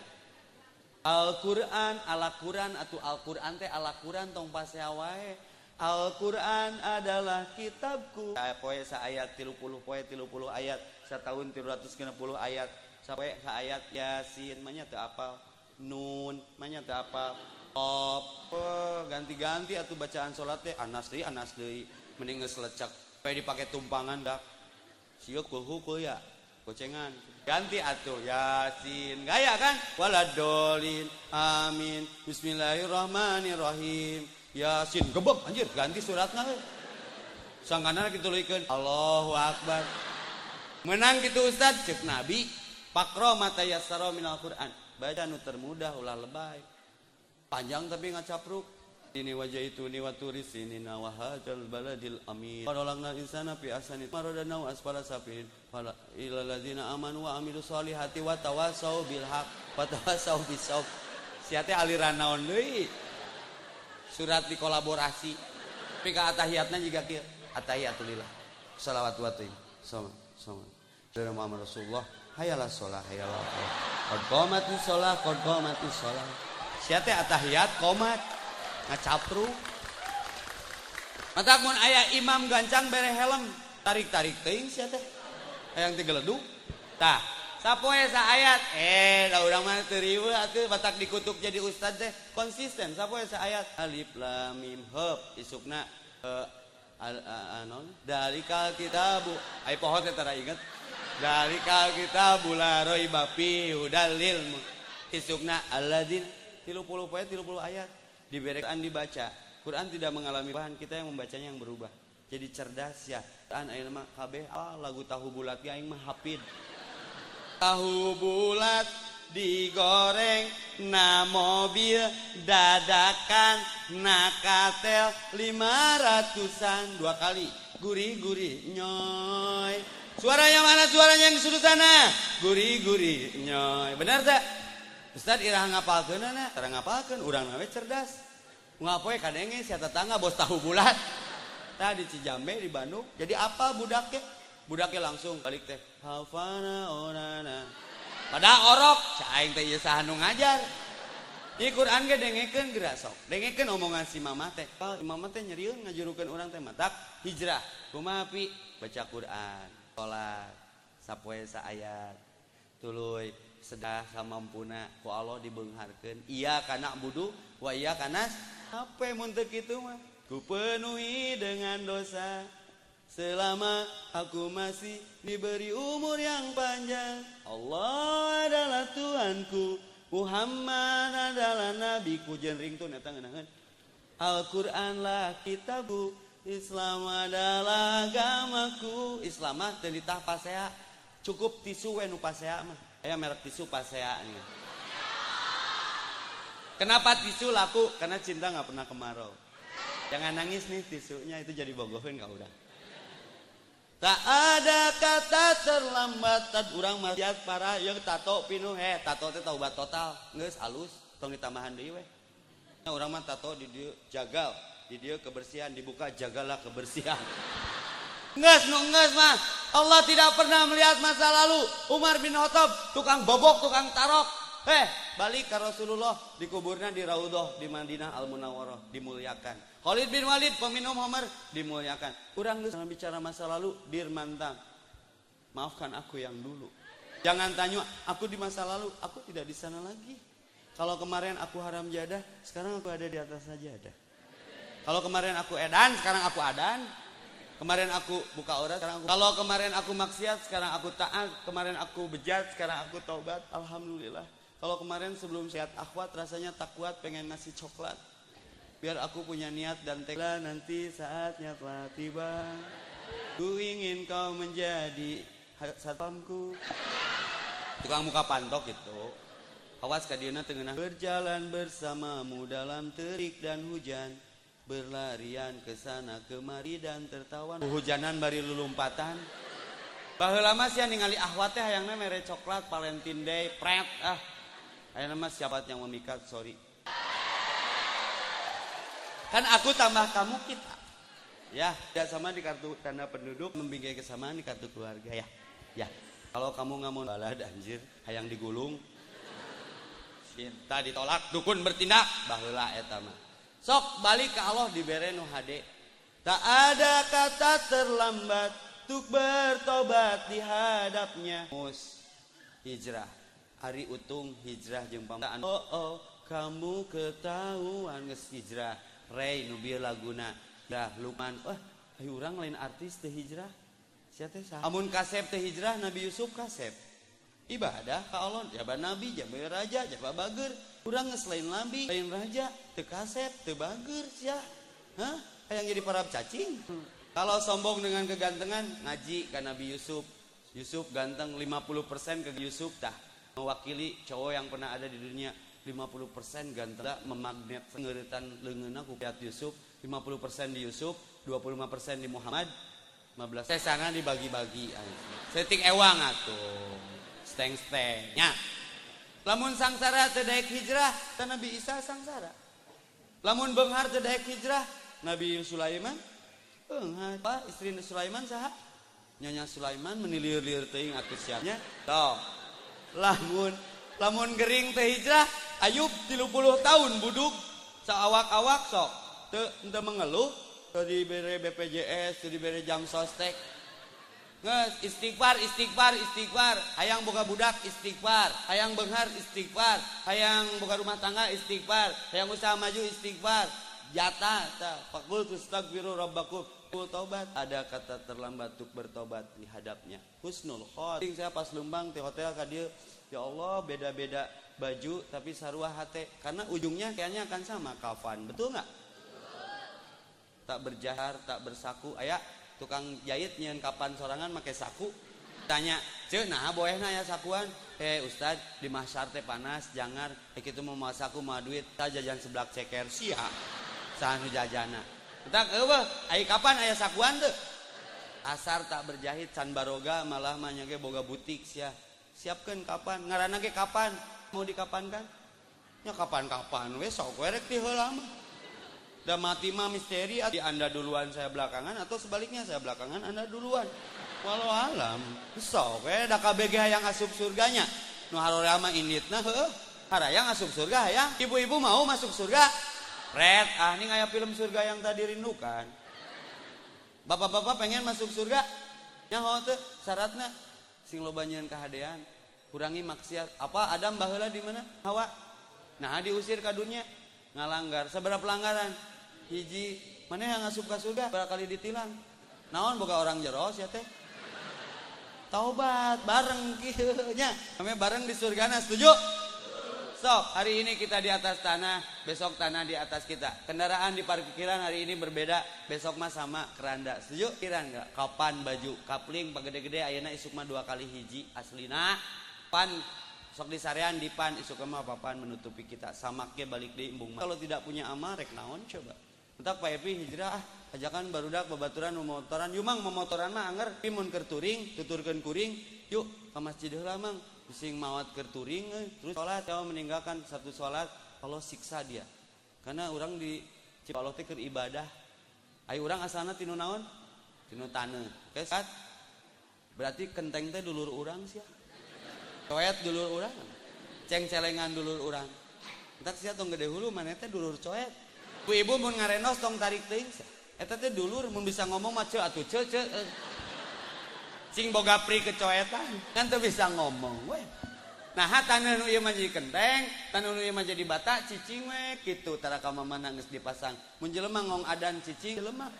Speaker 1: Alquran Alquran atau Alquran teh Alquran tong pasyawai Al-Quran adalah kitabku. Poe sa ayat tilupuluh poe tilupuluh ayat setahun tiluratus kena puluh ayat sampai ke ayat yasin. Manya teu apal? Nun. Manya teu apal? Apa eh, ganti-ganti atau bacaan salat teh. Anas deui anas deui. Mending geus lecek poe dipake tumpangan dak sieu kulhu ya gocengan. Ganti atuh yasin. Gaya kan? Waladolin. Amin. Bismillahirrahmanirrahim. Yasin gebek anjir. Ganti suratnya sangkana kita luikan Allahu akbar. Menang gitu Ustad cek nabi. Pakro mata yasaro minal Quran. Baca nu termudah ulah lebay. Panjang tapi ngacapruk. Ini wajah itu ni waturis ini nawahajal baladil amin. Parolangna insana fi asani. Marodana wa sapin ilalladzina amanu wa amilu solihati wa tawasau bil haq wa tawasau bisawf siate aliran naon deui? Surat dikolaborasi. Tapi ka atahiyatna juga kieu? Atahiyatulillah salawat wa tayyib. sama sama dari Muhammad Rasulullah hayalah sholah hayalah qad qamati sholah qad qamati sholah. Siate atahiyat qomat ngacapru. Mata mun aya imam gancang bere helm tarik-tarik teuing siate. Teh hayang teh geleduk tah sapoe sa ayat. Eh da urang mah teu riweuh atuh batak dikutuk jadi ustad teh konsisten sapoe sa ayat. Alif lam mim heup isukna uh, anon dalikal kitabu. Ai poho teh tara inget dalikal kitabu la raiba fi hudalil isukna alladzina 30 poe 30 ayat. Diberikan dibaca. Quran tidak mengalami bahan kita yang membacanya yang berubah jadi cerdas ya. Quran ayeuna mah kabeh. Ah lagu tahu bulat ya aing mah hafid tahu bulat digoreng na mobil dadakan na katel lima ratusan. Dua kali. Gurih-gurih nyoy. Suaranya mana? Suaranya yang sudut sana. Gurih-gurih nyoy. Benar tak? Ustaz irah ngapalkeun na, tara ngapalkeun. Urang nawe cerdas. Ngapoe kadenge sia tetangga bos tahu bulat. tah di Cijambe di Bandung. Jadi apa budaknya? Budaknya langsung balik teh. Hafana onana. Pada orok. Caing teh ieu saha ngajar. Di Quran ge dengekeun geura sok dengekeun omongan si mamah teh. Ah, oh, mamah teh nyerieun ngajurukeun urang teh matak hijrah. Kumaha pi? Baca Quran salat sapoe sa ayat. tuluy sedah samampuna. Ku Allah dibeungharkeun iya kana budu wa iya kana hape mun teu kitu mah? Kupenuhi dengan dosa. Selama aku masih diberi umur yang panjang Allah adalah Tuhanku Muhammad adalah nabiku. Jeung ringtone eta ngeunaheun Al-Qur'anlah kitabku Islam adalah agamaku. Islam mah teu ditah pasea. Cukup tisu we nu pasea mah. Aya merek tisu pasea nih. Kenapa tisu laku? Karena cinta nggak pernah kemarau. Jangan nangis nih tisunya itu jadi bogohin kau udah. Tak ada kata terlambat tad urang maksiat para yang tato pinuh he tato teh taubat total geus alus tong ditambahan deui we. Nah, urang mah tato di dieu jagal, di dieu kebersihan dibuka jagalah kebersihan. Nges nu nges mah Allah tidak pernah melihat masa lalu Umar bin Khattab tukang bobok tukang tarok Eh balik ke Rasulullah dikuburnya di Raudhah di Madinah Al Munawwarah dimuliakan Khalid bin Walid peminum Homer dimuliakan. Kurang jangan bicara masa lalu, dir mantang. Maafkan aku yang dulu. Jangan tanya, aku di masa lalu, aku tidak di sana lagi. Kalau kemarin aku haram jadah, sekarang aku ada di atas saja ada. Kalau kemarin aku edan, sekarang aku adan. Kemarin aku buka aurat, sekarang aku. Kalau kemarin aku maksiat, sekarang aku taat. Kemarin aku bejat, sekarang aku taubat. Alhamdulillah. Kalau kemarin sebelum sehat akhwat rasanya tak kuat pengen nasi coklat biar aku punya niat dan tega nanti saatnya telah tiba. Ku ingin kau menjadi satpamku. Tukang muka pantok itu. Awas kadiana tengah berjalan bersamamu dalam terik dan hujan. Berlarian ke sana kemari dan tertawa hujanan bari lulumpatan. Bahwa lama sih ningali ahwatnya yang mere coklat Valentine Day pret ah. Ayo nama siapa yang memikat? Sorry Kan aku tambah kamu kita. Ya, tidak sama di kartu tanda penduduk, membingkai kesamaan di kartu keluarga ya. Ya. Kalau kamu nggak mau balad anjir, hayang digulung. Cinta ditolak, dukun bertindak, baheula eta mah. Sok balik ke Allah dibere nu hade. Tak ada kata terlambat untuk bertobat di hadapnya. Mus hijrah. Hari utung hijrah jeung. Oh oh, kamu ketahuan geus hijrah Ray nubil laguna. Dah Luman. Eh, Wah oh, orang lain artis teh hijrah. Amun kasep teh hijrah Nabi Yusuf kasep. Ibadah ka Allah. Jaba nabi jaba raja jaba bager. Kurang selain nabi lain raja teu kasep teu bager sia. Hah? Hayang jadi parab cacing. Hmm. kalau sombong dengan kegantengan ngaji ka Nabi Yusuf. Yusuf ganteng 50% ke Yusuf tah mewakili cowok yang pernah ada di dunia. 50% ganteng. Memagnet ngeritan leungeunna ku Piat Yusuf 50% di Yusuf 25% di Muhammad 15 teh sana dibagi-bagi setik ewang atuh. Steng-steng nya lamun sangsara teu hijrah teh Nabi Isa sangsara. Lamun beunghar teu hijrah Nabi Sulaiman beunghar apa istri Sulaiman saha? Nyonya Sulaiman menilir-lir teuing atuh siapnya. Toh lamun lamun gering teh hijrah Ayub 30 tahun buduk seawak-awak sok teu mengeluh teu diberi BPJS teu diberi jam sostek Nges, istighfar, istighfar, istighfar. Hayang boga budak, istighfar. Hayang benghar, istighfar. Hayang boga rumah tangga, istighfar. Hayang usaha maju, istighfar. Jatah, ta. Fakul tustagfiru rabbakum. Taubat. Ada kata terlambat untuk bertobat di hadapnya. Husnul khot. Saya pas lumbang di hotel ka dia. Ya Allah, beda-beda baju tapi sarua hati. Karena ujungnya kayaknya akan sama kafan. Betul nggak? Tak berjahar tak bersaku. Ayah tukang jahit nyen kapan sorangan pakai saku. Tanya cek nah boleh ya sakuan? Eh ustad di masar teh panas jangan eh kita mau masaku mau duit. Tak jajan sebelah ceker. Sia. Sanu jajana. Kita apa ayah kapan ayah sakuan tuh asar tak berjahit can baroga malah manyage boga butik sia siapkan kapan? Ngarana ke kapan? Mau dikapankan ya kapan-kapan wes sok werek mah. Da mati mah misteri di anda duluan saya belakangan atau sebaliknya saya belakangan anda duluan. Walau alam sok we da KBG yang asup surganya. Nu mah inditna heuh harayang asup surga ya ibu-ibu mau masuk surga? Red ah ini kayak film surga yang tadi rindukan. Bapak-bapak pengen masuk surga? Nyaho teh syaratnya sing lo kehadean kurangi maksiat. Apa Adam baheula di mana? Hawa? Nah diusir ke dunia. Ngalanggar seberapa pelanggaran? Hiji. Mana yang ngasup ke surga? Berapa kali ditilang? Naon boga orang jeros ya teh? Taubat. Bareng kieu nya bareng di surga setuju? Stop, hari ini kita di atas tanah, besok tanah di atas kita. Kendaraan di parkiran hari ini berbeda, besok mah sama keranda. Setuju? Kiran enggak? Kapan baju, kapling gede-gede ayana isuk mah dua kali hiji. Aslina. Pan sok di sarean di pan. Isuk mah papan menutupi kita. Samaknya balik di imbung. Kalau tidak punya amal rek naon coba. Entak Pak Epi hijrah. Ah ajakan barudak babaturan memotoran. Yumang memotoran mah anger. Pimun kerturing tuturkeun kuring. Yuk ke masjid heula mang. Bising mawat kerturing terus sholat kalau meninggalkan satu sholat. Kalau siksa dia. Karena orang di Cipaloh teh ibadah. Ayo orang asalna tinu naon? Tinu tane oke berarti kenteng teh dulur orang sih coet dulur orang ceng celengan dulur orang entak sia tong gede hulu mana teh dulur coet. Ku ibu mun ngarenos tong tarik teuing eta teh dulur mun bisa ngomong mah ceu atuh ceu ceu cing boga pri kecoetan kan teu bisa ngomong we nah tanah nu ieu mah jadi kenteng tanah nu ieu mah jadi bata cicing we kitu. Tara ka mamana geus dipasang. Mun jelema ngong adan cicing jelema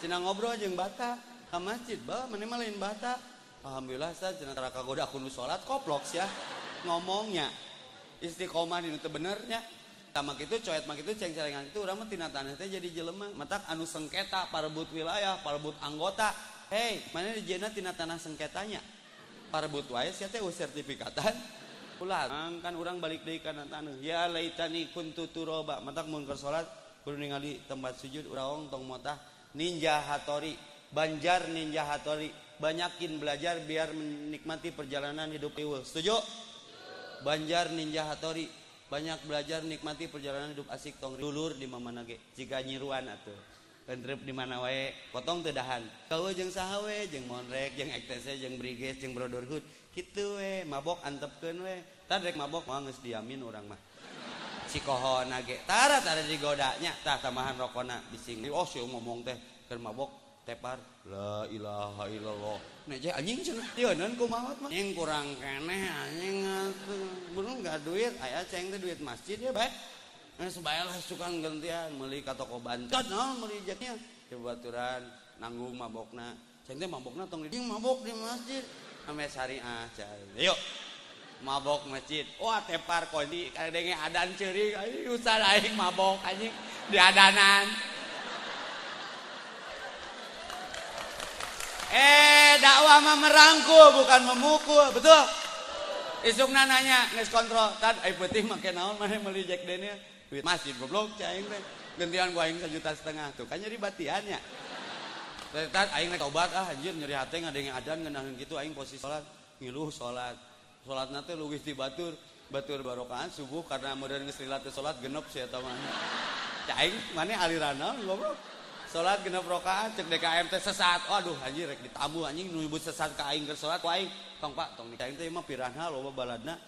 Speaker 1: Cina ngobrol jeung bata. Ka masjid ba mana mah lain bata. Alhamdulillah sa cina tara kagoda aku salat koplok ya ngomongnya istiqomah teu benernya sama gitu coet mak itu ceng celengan itu urang mah tina tanah jadi jelema matak anu sengketa parebut wilayah parebut anggota Hei, mana di jena tina tanah sengketanya? Parebut wae sia teh sertifikatan. Ulah kan orang balik deui kana tanah. Ya laitani kuntu turoba. Matak mun keur salat kudu ningali tempat sujud urang tong motah ninja hatori, banjar ninja hatori. Banyakin belajar biar menikmati perjalanan hidup ieu. Setuju? Banjar ninja hatori, banyak belajar nikmati perjalanan hidup asik tong dulur di mana ge jika nyiruan atuh. Kendrep di mana wae potong teu dahan. Kau jeung saha we jeung monrek jeung ektese jeung briges jeung brotherhood kitu we mabok antepkeun we tah rek mabok mah geus diamin urang mah. Si kohona ge tara tara digodanya. Tah tambahan rokona bising. Oh si ngomong teh keur mabok tepar la ilaha illallah. Nek anjing cenah. Tieuneuun ku mah? Yang kurang keneh anjing belum gak duit. Aya ceng teh duit masjid ya bae. Geus baelah sukan gantian meuli ka toko bantet naon meuli jaknya? Baturan nanggung mabokna. Ceng teh mabokna tong di mabok di masjid. Ame syariah cai. Yuk. Mabok masjid. Wah tepar kodi. Kadenge adan ceurik. Aing usah aing mabok anjing. Di adanan. Eh dakwah mah merangkul bukan memukul betul? Isuk nanya nges kontrol. Tad ai peuting make naon mana meuli jack daniel? Duit masjid goblok cai aing teh. Gantian gua aing sejuta setengah. Tuh kan nyeri batiannya Tat aing naik obat ah anjir nyeri hati ngadenge adan ngeunahkeun kitu aing posisi salat ngiluh salat salat nanti lu di batur. Batur barokaan subuh karena meureun geus lila teh salat genep sia eta mah. Aing mane alirana goblok salat genep rakaat cek DKM teh sesaat. Waduh anjir rek ditamu anjing nu nyebut sesat ka aing keur salat ku aing tong Pak tong DKM teh mah piranha loba baladna.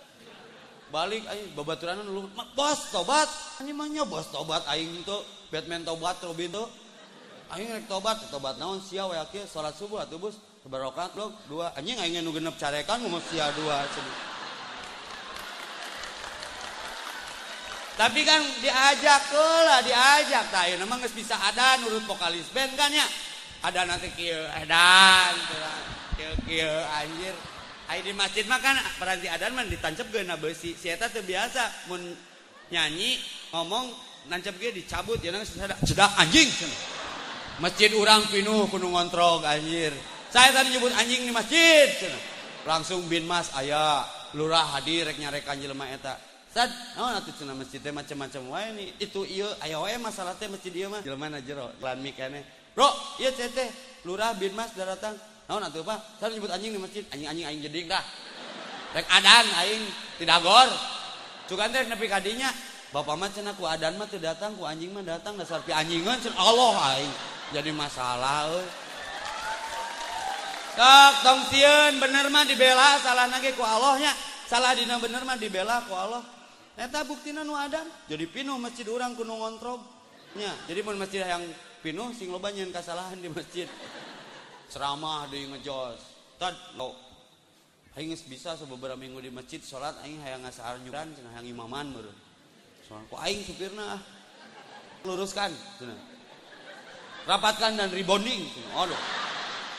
Speaker 1: Balik aing babaturan nu bos tobat. Anjing mah nya bos tobat aing tuh Batman tobat Robin tuh aing rek tobat tobat naon sia we kieu salat subuh atuh bos. Sebarokat lo dua. Anjing aing nu genep carekan mah sia dua cenah tapi kan diajak lah diajak. Tah ayeuna mah geus bisa ada nurut vokalis band kan ya? Ada nanti kieu edan kieu kieu anjir. Ayo di masjid mah kan berarti adan mah ditancepkeun na besi si eta teu biasa mun nyanyi ngomong nancep ge dicabut. Jeung sedak Cedak anjing. Masjid urang pinuh kudu ngontrog anjir. Saya tadi nyebut anjing di masjid langsung bin mas ayah lurah hadir rek nyarekan jelema eta Sad, naon atuh cenah masjid macam-macam wae nih. Itu ieu aya wae masalah teh masjid ieu mah. Jelema na jero, lan mik Bro, ieu teh lurah bin mas datang. Naon atuh pak. Saya nyebut anjing di masjid. Anjing anjing aing jeding dah. Rek adan aing. Tidak gor cukan teh nepi kadinya bapak mah cenah ku adan mah teu datang ku anjing mah datang. Dasar pi anjingan cenah Allah aing. Jadi masalah euy. Tok tong sieun bener mah dibela. Salah nage ku Allah nya salah dina bener mah dibela ku Allah eta buktina nu adan jadi pinuh masjid urang kudu ngontrol nya jadi mun masjid yang pinuh sing loba nyeun kasalahan di masjid ceramah di ngejos tad lo Aing bisa beberapa minggu di masjid salat aing hayang ngasahar nyuran cenah hayang imaman meureun. Soalnya ku aing supirna ah. Luruskan cenah. Rapatkan dan rebonding cenah. Aduh.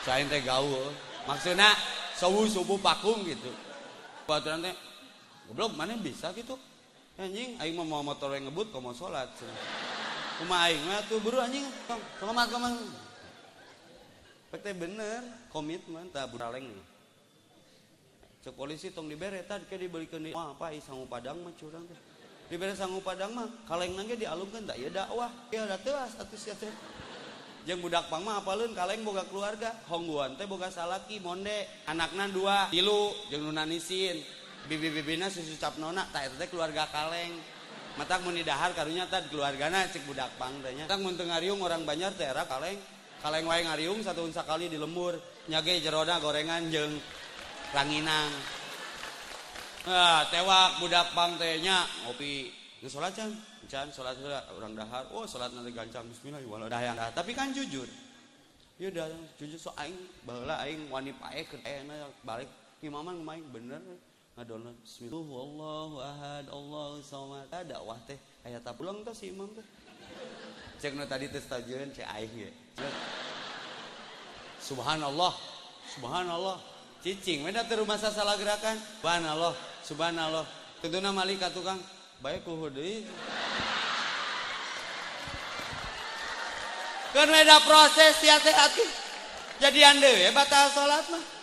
Speaker 1: Saya teh gaul. Maksudnya sawu subuh pakung gitu. Baturan teh goblok mana bisa gitu. Anjing aing mau motor yang ngebut kok mau cenah. Kumaha aing mah tuh buru anjing. Selamat kaman. Pek teh bener komitmen tak buraleng. Cek polisi tong dibere tadi ke dibelikan di oh, apa sangu padang mah curang teh. Dibere sangu padang mah kaleng nangge dialungkeun tak ya dakwah. Ya da teu atuh sia teh. Jeung budak pang mah apaleun kaleng boga keluarga, hongguan teh boga salaki monde, anakna dua, tilu jeung nu nanisin. Bibi-bibina susu cap nona, tak teh keluarga kaleng. Matak mun dahar karunya tad keluargana cek budak pang teh nya. Tak mun ngariung orang Banjar teh kaleng. Kaleng wae ngariung satu sakali di lembur, nyage jeroda gorengan jeung ranginang. Ah tewak budak pang tehnya ngopi. Nggak sholat can can sholat sholat orang dahar. Oh sholat nanti gancang. Dah yang dah tapi kan jujur. Ya udah jujur so aing bahwa aing wani pae ke balik. Imaman main bener ngadon Bismillah. Allahu ahad Allahu samad. Ada wah teh aya pulang tuh si imam teh. Cek nu tadi teh stajeun cek aing ge. Subhanallah Subhanallah. Cicing meda teu rumah salah gerakan. Subhanallah subhanallah. Tentuna malika tukang. Baik kuhu deui. Kan meda proses teh hati jadian dewe batal salat mah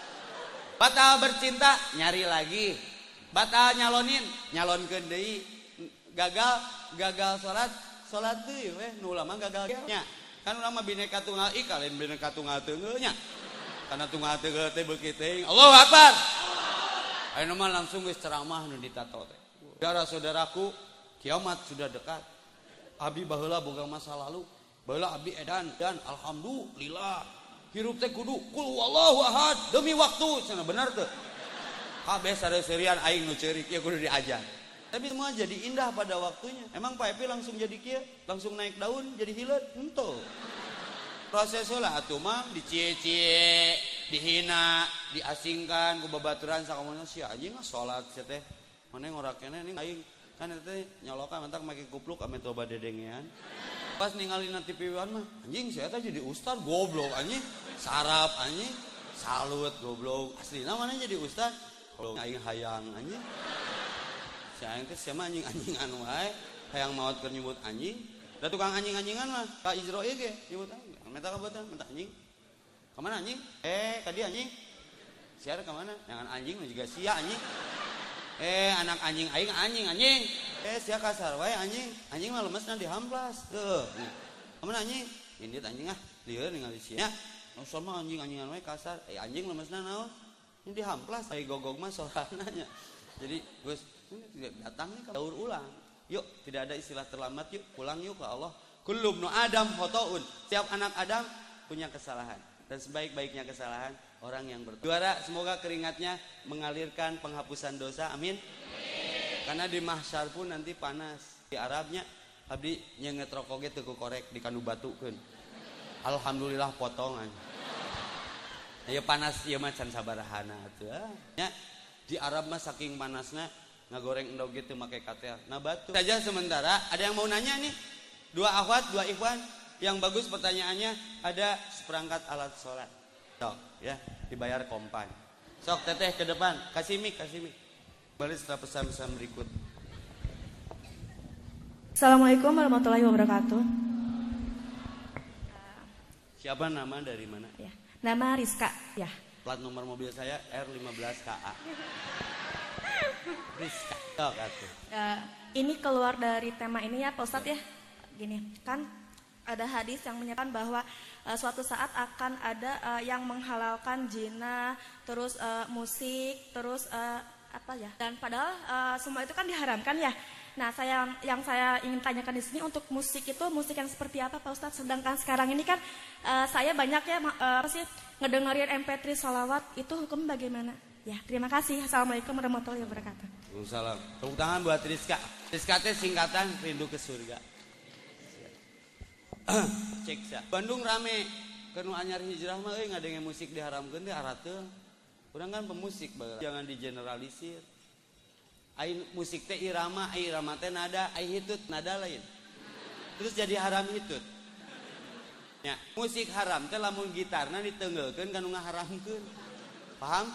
Speaker 1: batal bercinta nyari lagi. Batal nyalonin nyalonkeun deui. Gagal gagal salat salat deui weh. Nu lama gagal nya. Kan ulama bineka tunggal ika lain bineka tunggal teu nya. Karena tunggal teu teh beuki teuing Allahu Akbar. Ayo mah langsung geus ceramah nu ditato teh. Saudara-saudaraku kiamat sudah dekat. Abi baheula boga masa lalu. Baheula abi edan. Dan alhamdulillah hirup teh kudu kul wallahu ahad demi waktu. Cenah bener teu kabeh sare-serian aing nu ceurik ya kudu diajar tapi semua jadi indah pada waktunya. Emang Pak Epi langsung jadi kia? Langsung naik daun jadi hilet ento. Proses lah atuh mah dicie-cie dihina diasingkan ku babaturan sakamono si anjing salat sia teh. Mana ngorak kene ning aing. Kan eta nyolokan mentak make kupluk ame toba dedengean pas ningali nanti piwan mah anjing sia teh jadi ustad goblok anjing sarap anjing salut goblok asli mana jadi ustad kalau aing hayang anjing si aing teh sia anjing anjingan wae hayang maot keur nyebut anjing da tukang anjing-anjingan mah ka Israil ge nyebut anjing Minta kabutan, minta anjing. Ke mana anjing? Eh, tadi anjing. Siar ke mana? Jangan anjing, juga sia anjing. Eh, anak anjing, aing anjing, anjing. Eh, sia kasar, wae anjing. Anjing mah lemes nanti hamplas. Tuh. Ke mana anjing? Indit anjing ah, lieur ningali sia. Nu sama anjing anjingan wae kasar. Eh, anjing lemesna naon? Ini dihamplas, ai gogog mah sorananya. Jadi, Gus, ini tidak datang nih daur ulang. Yuk, tidak ada istilah terlambat yuk, pulang yuk ke Allah. Kulub nu Adam fotoun. Setiap anak Adam punya kesalahan. Dan sebaik-baiknya kesalahan orang yang berjuara. Semoga keringatnya mengalirkan penghapusan dosa. Amin. Karena di mahsyar pun nanti panas. Di Arabnya abdi nyenget rokok gitu korek di kandu batu kan. Alhamdulillah potongan. Ya panas ya macan sabarahana tuh. Ya di Arab mah saking panasnya ngagoreng endog gitu pakai katel. Nah batu. Saja sementara ada yang mau nanya nih Dua akhwat, dua ikhwan. Yang bagus pertanyaannya ada seperangkat alat sholat. Sok, ya, dibayar kompan. Sok teteh ke depan, kasih mik, kasih mik. Balik setelah pesan-pesan berikut.
Speaker 3: Assalamualaikum warahmatullahi wabarakatuh.
Speaker 1: Siapa nama dari mana?
Speaker 3: Ya. Nama Rizka, ya.
Speaker 1: Plat nomor mobil saya R15KA. Rizka. Sok,
Speaker 3: uh, ini keluar dari tema ini ya, Pak Ustadz ya gini kan ada hadis yang menyatakan bahwa uh, suatu saat akan ada uh, yang menghalalkan zina, terus uh, musik, terus uh, apa ya? Dan padahal uh, semua itu kan diharamkan ya. Nah, saya yang saya ingin tanyakan di sini untuk musik itu musik yang seperti apa Pak Ustadz? Sedangkan sekarang ini kan uh, saya banyak ya uh, sih ngedengerin MP3 salawat itu hukum bagaimana? Ya, terima kasih. Assalamualaikum warahmatullahi wabarakatuh.
Speaker 1: Waalaikumsalam. Tepuk tangan buat Rizka. Rizka itu singkatan rindu ke surga. Bandung rame kenu anyar hijrah mah euy ngadenge musik diharamkeun teh arateul. Urang kan pemusik bae. Jangan digeneralisir. ai musik teh irama, ai irama teh nada, ai hitut nada lain. Terus jadi haram hitut. Ya, musik haram teh lamun gitarna ditenggelkeun kanu ngaharamkeun. Paham?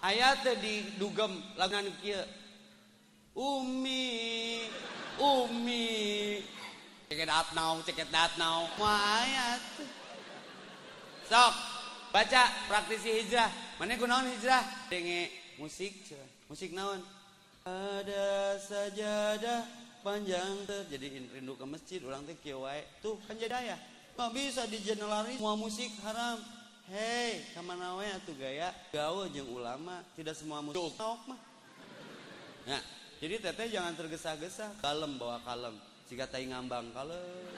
Speaker 1: Aya teh didugem lagunan kieu. Umi, umi, ceket now, ceket now, Wah ayat. Sok, baca praktisi hijrah. Mana kunaon hijrah? Denge musik, musik naon? Ada sajadah panjang ter jadi rindu ke masjid ulang teh kieu. Tuh kan jadi ya. Nggak bisa digeneralisir semua musik haram. Hei, ke mana wae atuh gaya gawe jeung ulama, tidak semua musik mah. Ya, jadi teteh jangan tergesa-gesa, kalem bawa kalem. Jika tai ngambang kalem.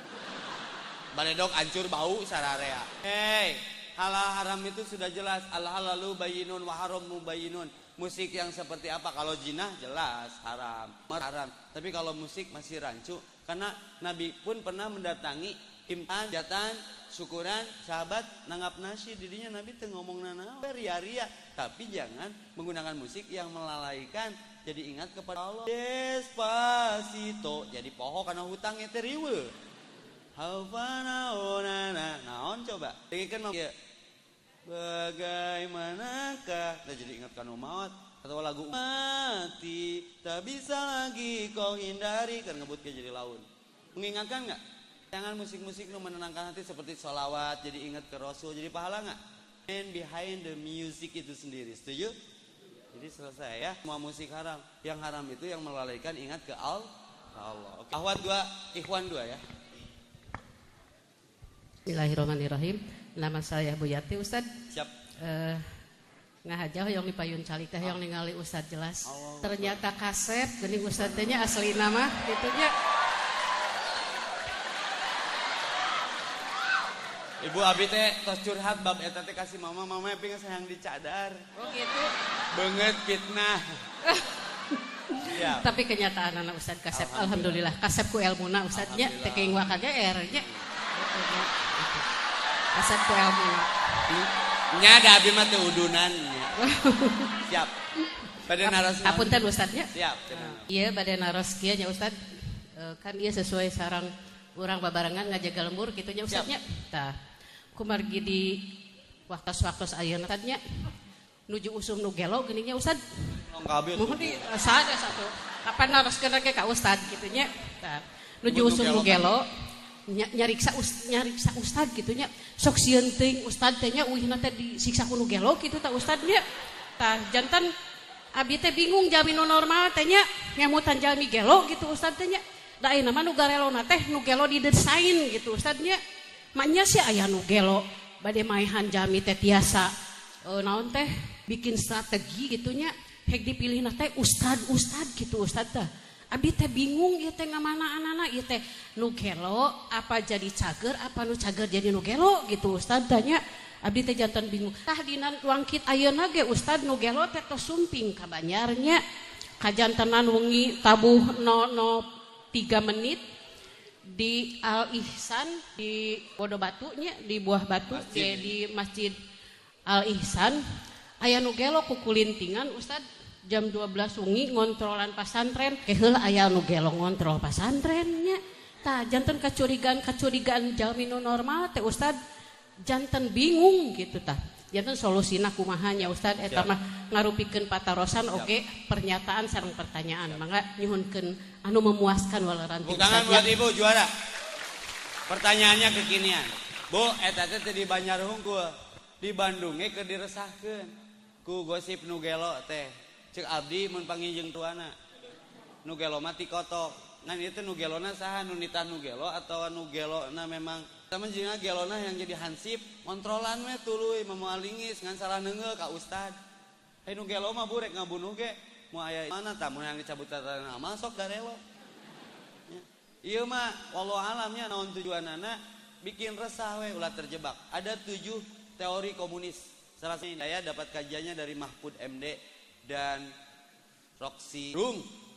Speaker 1: Baledok hancur bau sararea. Hei, halal haram itu sudah jelas. Al halalu bayinun wa haram mubayinun. Musik yang seperti apa? Kalau jinah jelas haram, haram. Tapi kalau musik masih rancu karena Nabi pun pernah mendatangi impan, jatan, syukuran, sahabat nanggap nasi dirinya Nabi teu ngomong nana ria-ria, tapi jangan menggunakan musik yang melalaikan jadi ingat kepada Allah. Despacito. Jadi poho karena hutangnya teriwe. Havana onana naon coba? Mau ya bagaimanakah? Nah, jadi ingat kanu maut atau lagu mati tak bisa lagi kau hindari. Kan ke jadi laun. Mengingatkan nggak? Jangan musik-musik nu menenangkan hati seperti solawat jadi ingat ke Rasul jadi pahala nggak? And behind the music itu sendiri setuju jadi selesai ya. Semua musik haram. Yang haram itu yang melalaikan ingat ke Allah. Oke. Ahwat dua, ikhwan dua ya.
Speaker 4: Bismillahirrahmanirrahim. Nama saya Bu Yati Ustad.
Speaker 1: Siap.
Speaker 4: Uh, ngahajah yang di payun calik teh yang ningali Ustad jelas. Allah. Ternyata kasep geuning Ustad tehnya asli nama gitunya.
Speaker 1: Ibu Abi teh tos curhat bab eta teh kasih mama mama pengen sayang dicadar.
Speaker 4: Oh gitu.
Speaker 1: Banget fitnah.
Speaker 4: ya. Tapi kenyataan anak Ustad kasep alhamdulillah, alhamdulillah. kasep ku ilmuna Ustadnya teh keing wakannya R-nya. Kasep ku ilmuna.
Speaker 1: Nya ada abi mah teh udunan. Siap. Pada naros.
Speaker 4: Apunten Ustadnya.
Speaker 1: Siap.
Speaker 4: Iya pada naros kieu nya Ustad. Kan dia sesuai sarang orang babarangan ngajaga lembur gitunya Ustadnya. Tah kumargi di waktu-waktu ayeuna. Tadinya nuju usum nu gelo geuning nya Ustad. Mohon di sada satu. Kapan harus kena ke ka Ustad gitu nya. Nuju usum nu gelo nyariksa us, nyariksa ustad gitu nya. Sok sieun teuing ustad teh nya uihna teh disiksa ku nu gelo gitu tah ustad nya. Tah jantan abi teh bingung jami nu normal teh nya. Nyamutan jalmi gelo gitu ustad teh nya. Da ayeuna mah nu garelona teh nu gelo didesain gitu ustad nya Manya sih ayah nu gelo bade maehan jami teh tiasa. E, naon teh bikin strategi gitunya hek dipilih nah teh ustad ustad gitu ustad teh. Abi teh bingung ya teh ngamana anak-anak ya teh nu gelo apa jadi cager apa nu cager jadi nu gelo gitu ustad tanya Abdi teh jantan bingung tah dina wangkit ayeuna ge ustad nu gelo teh tos sumping ka banyarnya kajantenan wengi tabuh no, no tiga menit di Al Ihsan di Bodo Batunya di Buah Batu masjid. di Masjid Al Ihsan ayah nugelo kukulintingan Ustad. Jam 12 wengi ngontrolan pasantren kehel ayah nugelo ngontrol pasantrennya tak jantan kecurigaan kecurigaan jalminu normal teh Ustad. Jantan bingung gitu tah jangan solusinya kumahanya Ustadz eta mah ngarupikan patarosan oke. Okay, pernyataan sarang pertanyaan mangga nyuhunkan anu memuaskan walaran
Speaker 1: tangan buat ibu juara. Pertanyaannya kekinian. Bu eta teh di Banjar Hungkul di Bandungnya ke diresahkeun. Ku gosip nugelo teh. Cek abdi mun panginjeng tuana. Nugelo mati kotok. Ngan itu nu gelona saha nu nita nu gelo atau nu gelo na memang. Sama jina gelona yang jadi hansip kontrolan we tuluy memualingis ngan salah neungeul ka ustad. Hei nu gelo mah burek ngabunuh ge. Mau aya mana tamu yang dicabut tatanan amal sok garelo ya. iya mah walau alamnya naon tujuanana? Bikin resah we ulah terjebak. Ada tujuh teori komunis. Salah satu saya dapat kajiannya dari Mahfud MD dan Roxy Rum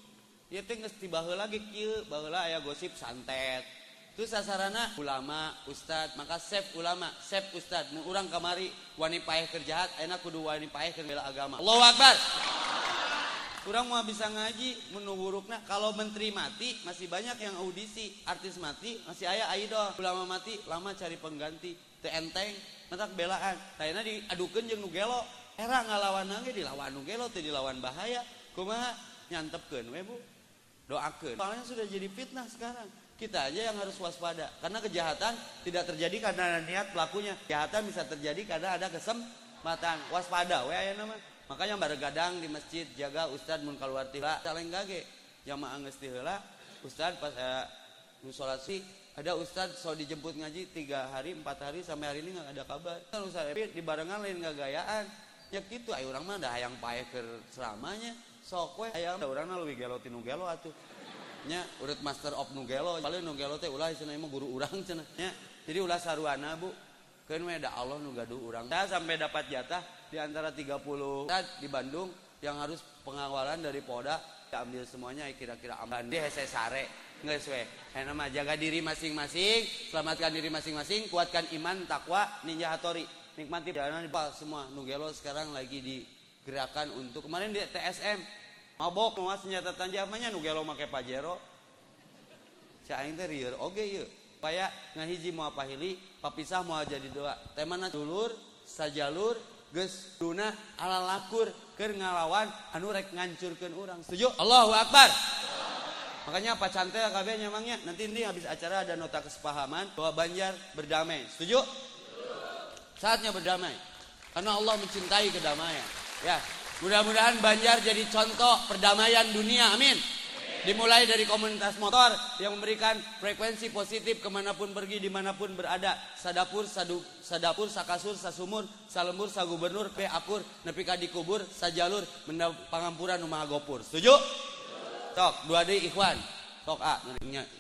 Speaker 1: Ieu teh geus tibaheula lagi kieu baheula aya gosip santet. Itu sasarana ulama ustad maka sep ulama sep ustad mau orang kamari wani paeh kerjahat enak kudu wani paeh bela agama. Allahu Akbar. Kurang mau bisa ngaji menungurukna kalau menteri mati masih banyak yang audisi. Artis mati masih ayah idol ulama mati lama cari pengganti. Enteng mentak belaan. Tayana diadukeun jeung nu gelo. Era ngalawan nange dilawan nu gelo teh dilawan bahaya. Kumaha? Nyantepkeun we Bu doakeun soalnya sudah jadi fitnah sekarang. Kita aja yang harus waspada. Karena kejahatan tidak terjadi karena niat pelakunya. Kejahatan bisa terjadi karena ada kesempatan. Waspada we nama. Makanya gadang di masjid jaga ustad mun tila saling gage. Jamaah geus heula ustad pas aya nu salat sih ada ustad so dijemput ngaji tiga hari empat hari sampai hari ini nggak ada kabar. Ustad di barengan lain gayaan. Ya gitu ayo orang mah dah hayang paeh ke sok we hayang da urang leuwih gelo tinu gelo atuh. Nya urut master of nugelo. Paling nugelo teh ulah cenah mah guru urang cenah. Nya jadi ulah saruana bu. Keun we da Allah nu gaduh urang. Saya sampai dapat jatah di antara 30 di Bandung yang harus pengawalan dari Polda ambil semuanya kira-kira aman di hese sare. Geus we. Enak mah jaga diri masing-masing selamatkan diri masing-masing kuatkan iman takwa ninja hatori. Nikmati jalan semua nugelo sekarang lagi digerakkan untuk kemarin di TSM mabok mau senjata tanjamannya nu gelo make pajero aing teh rieur oge ieu supaya ngahiji mau pahili papisah mau jadi doa. Temana dulur sajalur geus duna ala lakur keur ngalawan anu rek setuju? Allahu akbar. Makanya apa cantel kabeh nyamangnya nanti ini habis acara ada nota kesepahaman bahwa Banjar berdamai. Setuju? Saatnya berdamai. Karena Allah mencintai kedamaian ya Mudah-mudahan Banjar jadi contoh perdamaian dunia. Amin. Dimulai dari komunitas motor yang memberikan frekuensi positif ke mana pun pergi, di mana pun berada. Sadapur, sadu, sadapur, sakasur, sasumur, salembur, sagubernur, pe akur, dikubur, sajalur, pangampuran rumah gopur. Setuju? Tok, dua di ikhwan. Tok A,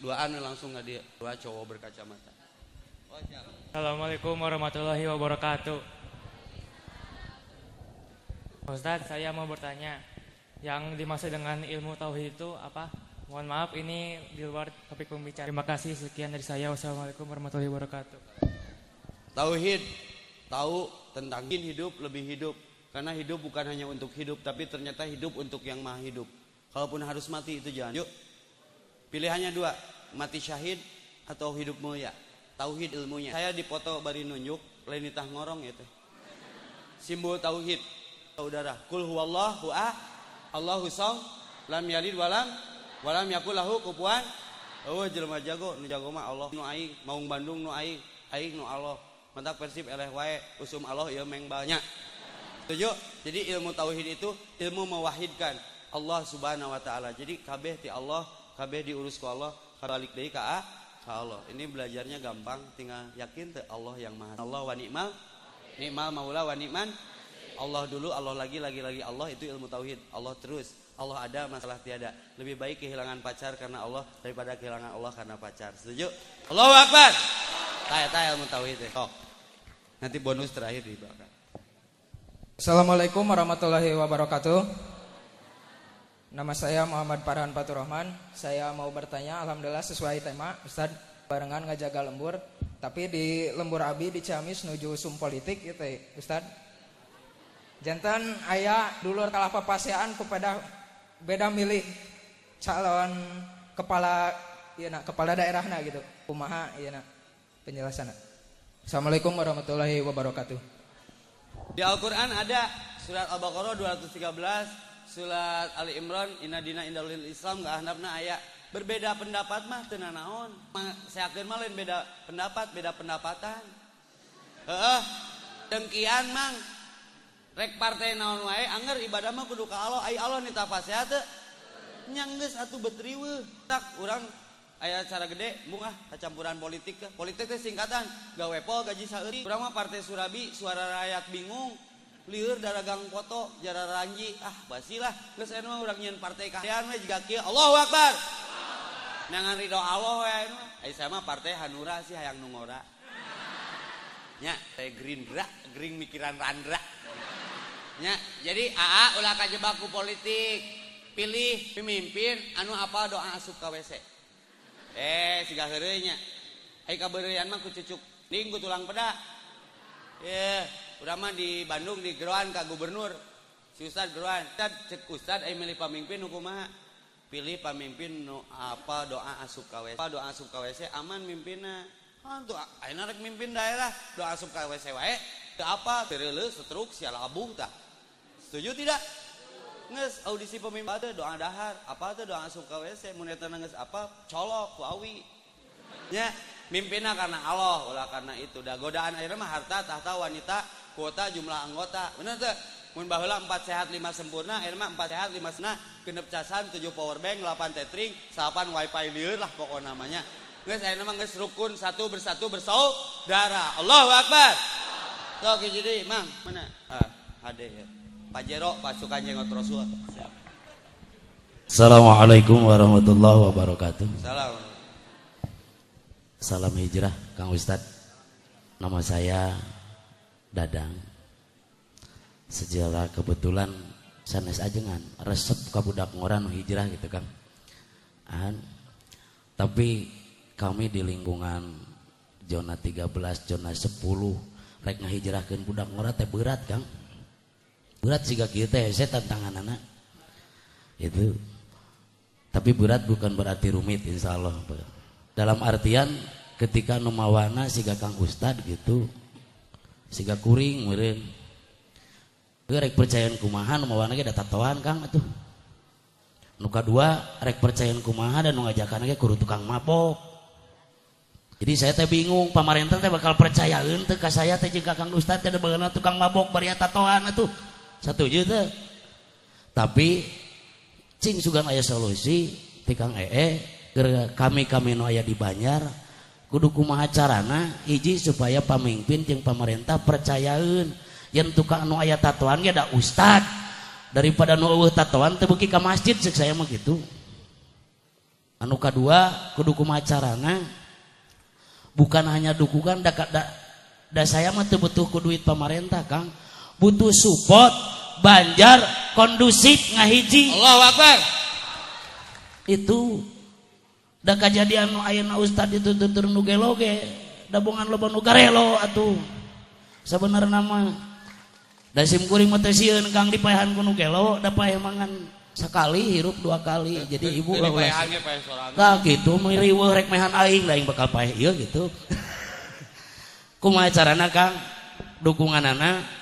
Speaker 1: dua A langsung nggak dia. Dua cowok berkacamata.
Speaker 5: Assalamualaikum warahmatullahi wabarakatuh. Ustadz, saya mau bertanya, yang dimaksud dengan ilmu tauhid itu apa? Mohon maaf, ini di luar topik pembicaraan. Terima kasih, sekian dari saya. Wassalamualaikum warahmatullahi wabarakatuh.
Speaker 1: Tauhid, tahu tentang hidup lebih hidup. Karena hidup bukan hanya untuk hidup, tapi ternyata hidup untuk yang maha hidup. Kalaupun harus mati itu jangan. Yuk, pilihannya dua, mati syahid atau hidup mulia. Tauhid ilmunya. Saya dipoto bari nunjuk, lain ngorong ya teh. Simbol tauhid saudara. Kul huwallahu a Allahu song lam yalid walam walam yakul lahu kufuwan. Oh jelema jago. Nu jago mah Allah. Nu aing maung Bandung nu aing. Aing nu Allah. Mentak persib eleh wae. Usum Allah ieu meng banyak setuju? Jadi ilmu tauhid itu ilmu mewahidkan Allah subhanahu wa taala. Jadi kabeh ti Allah kabeh diurus ku Allah balik deui ka Allah. Ini belajarnya gampang. Tinggal yakin teh Allah yang maha. Allah wa ni'mal ni'mal maula wa ni'man Allah dulu, Allah lagi, lagi, lagi Allah itu ilmu tauhid. Allah terus. Allah ada, masalah tiada. Lebih baik kehilangan pacar karena Allah daripada kehilangan Allah karena pacar. Setuju? Allahu Akbar. Taya taya ilmu tauhid. Oh. Nanti bonus terakhir di belakang.
Speaker 6: Assalamualaikum warahmatullahi wabarakatuh. Nama saya Muhammad Farhan Rahman. Saya mau bertanya, alhamdulillah sesuai tema, Ustaz barengan ngajaga lembur. Tapi di lembur abi di Ciamis menuju sum politik gitu, ya, Ustaz jantan ayah dulur kalah papasean kepada beda milih calon kepala iya nak kepala daerah nak gitu. Kumaha iya nak penjelasan Assalamualaikum warahmatullahi wabarakatuh.
Speaker 1: Di Al-Quran ada surat Al-Baqarah 213 surat Ali Imran Inna dina indalil Islam gak handapna ayat berbeda pendapat mah tenan saya akan malin beda pendapat beda pendapatan. Heeh dengkian mang rek partai naon wae anger ibadah mah kudu ka Allah ai Allah nita fasih eh. teu nyang geus atuh betriweuh tak urang aya acara gede bunga kacampuran politik teh politik teh singkatan gawe pol gaji saeutik urang mah partai Surabi suara rakyat bingung. Liur daragang foto jara ranji ah basilah geus anu mah urang nyeun partai kahayaan we jiga kieu Allahu akbar. Nangan ridho Allah we anu ai sama partai Hanura sih hayang nu ngora. Nya teh Gerindra gering mikiran Randra. Ya, jadi Aa ulah kajebak ku politik pilih pemimpin anu apa doa asup ka WC. Eh, siga heureuy nya. Ai kabeurean mah kucucuk ning ku tulang peda. Eh, udah mah di Bandung di Geroan ka gubernur. Si Ustaz Geroan, Ustaz cek Ustaz ai milih pamimpin nu kumaha? Pilih pamimpin nu apa doa asup ka WC. Apa doa asup ka WC aman mimpinna. Ah, Hantu ayeuna rek mimpin daerah doa asup ka WC wae. Teu apa, teu tereuleus, setruk, sial abung tah. Setuju tidak? Nges audisi pemimpin. Ada doa dahar apa tuh doa asup ka WC mun eta ngeus apa? Colok ku awi. Nya mimpinna karena Allah ulah karena itu. Dah godaan akhirnya mah harta tahta wanita kuota jumlah anggota. Bener tuh mun baheula 4 sehat 5 sempurna akhirnya mah 4 sehat 5 sempurna. Genep casan 7 power bank 8 tethering 8 wifi lieur lah pokok namanya. Geus ayeuna mah geus rukun satu bersatu bersaudara Allahu akbar. Sok jadi mang. Mana? Ah ade ya Pajero pasukan jenggot Rasul
Speaker 7: Assalamualaikum warahmatullahi wabarakatuh.
Speaker 1: salam
Speaker 7: Salam hijrah, Kang Ustadz. Nama saya Dadang. Sejarah kebetulan sanes ajengan resep kabudak ngoran hijrah gitu kan. An. Tapi kami di lingkungan zona 13, zona 10 rek ngahijrahkeun budak ngora teh berat, Kang. Berat siga kieu teh hese tantangan anak. Itu. Tapi berat bukan berarti rumit insya Allah. Dalam artian ketika numawana siga Kang Ustad gitu. Siga kuring meureun. Ge rek percayaan kumaha numawana ge tatoan Kang atuh. Nu kadua rek percayaan kumaha dan ngajakan ge kudu tukang mabok. Jadi saya teh bingung pamarentah teh bakal percayaeun teh ka saya teh jeung ka Kang Ustad teh beunang tukang mabok bari tatoan atuh. Satuju teh. Tapi cing sugan aya solusi ti Kang EE keur kami-kami nu aya di Banjar kudu kumaha carana? Hiji supaya pamimpin jeung pamarentah percayaeun yen tukang nu aya tatoan ge da ustad daripada nu eueuh tatoan teu beuki ka masjid saya mah gitu. Anu kadua kudu kumaha carana? Bukan hanya dukungan da, da, da saya mah teu butuh ku duit pamarentah Kang butuh support Banjar kondusif ngahiji.
Speaker 1: Allahu akbar.
Speaker 7: Itu da kejadian nu ayeuna ustad itu tutur nu gelo ge dabungan loba nu garelo atuh. Sabenerna mah da sim kuring mah teh sieun kang dipaehan ku nu gelo da paeh mangan sakali hirup dua kali jadi ibu lah. Nah gitu meriweuh rek mehan aing da aing bakal paeh ieu gitu. Kumaha carana kang? Dukunganana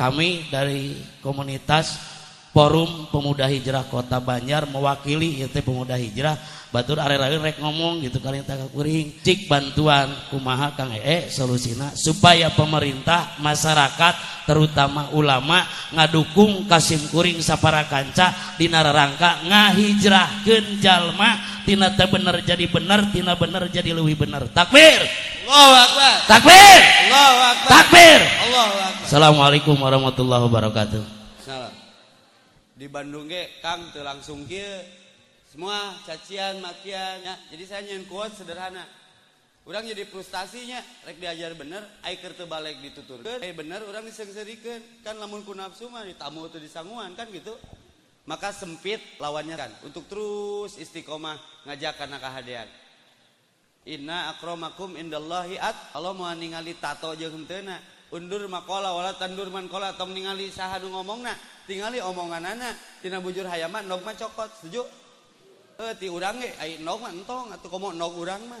Speaker 7: kami dari komunitas Forum Pemuda Hijrah Kota Banjar mewakili teh pemuda hijrah. Batur are-are rek ngomong gitu kali tak kuring cik bantuan kumaha Kang EE solusina supaya pemerintah masyarakat terutama ulama ngadukung kasim kuring sapara kanca dina rangka ngahijrahkeun jalma tina teh bener jadi bener tina bener jadi leuwih bener. Takbir!
Speaker 1: Allahu akbar.
Speaker 7: Takbir!
Speaker 1: Allahu akbar.
Speaker 7: Takbir!
Speaker 1: Allahu akbar.
Speaker 7: Assalamualaikum warahmatullahi wabarakatuh
Speaker 1: di Bandung ge Kang teu langsung kieu. Semua cacian makian ya. jadi saya nyen kuat sederhana. Urang jadi frustasinya rek diajar bener ai keur teu balik dituturkeun. Ai bener urang disengserikeun kan lamun ku nafsu mah ditamu teu disanguan kan gitu. Maka sempit lawannya kan. Untuk terus istiqomah ngajak kana kahadean Inna akramakum indallahi at. Allah mau ningali tato jeung undur makola wala tandur man kola tong ningali saha nu ngomongna tingali omonganana tina bujur hayama nog mah cokot setuju? Eh ti urang ge ai nog mah entong atuh komo nog urang mah.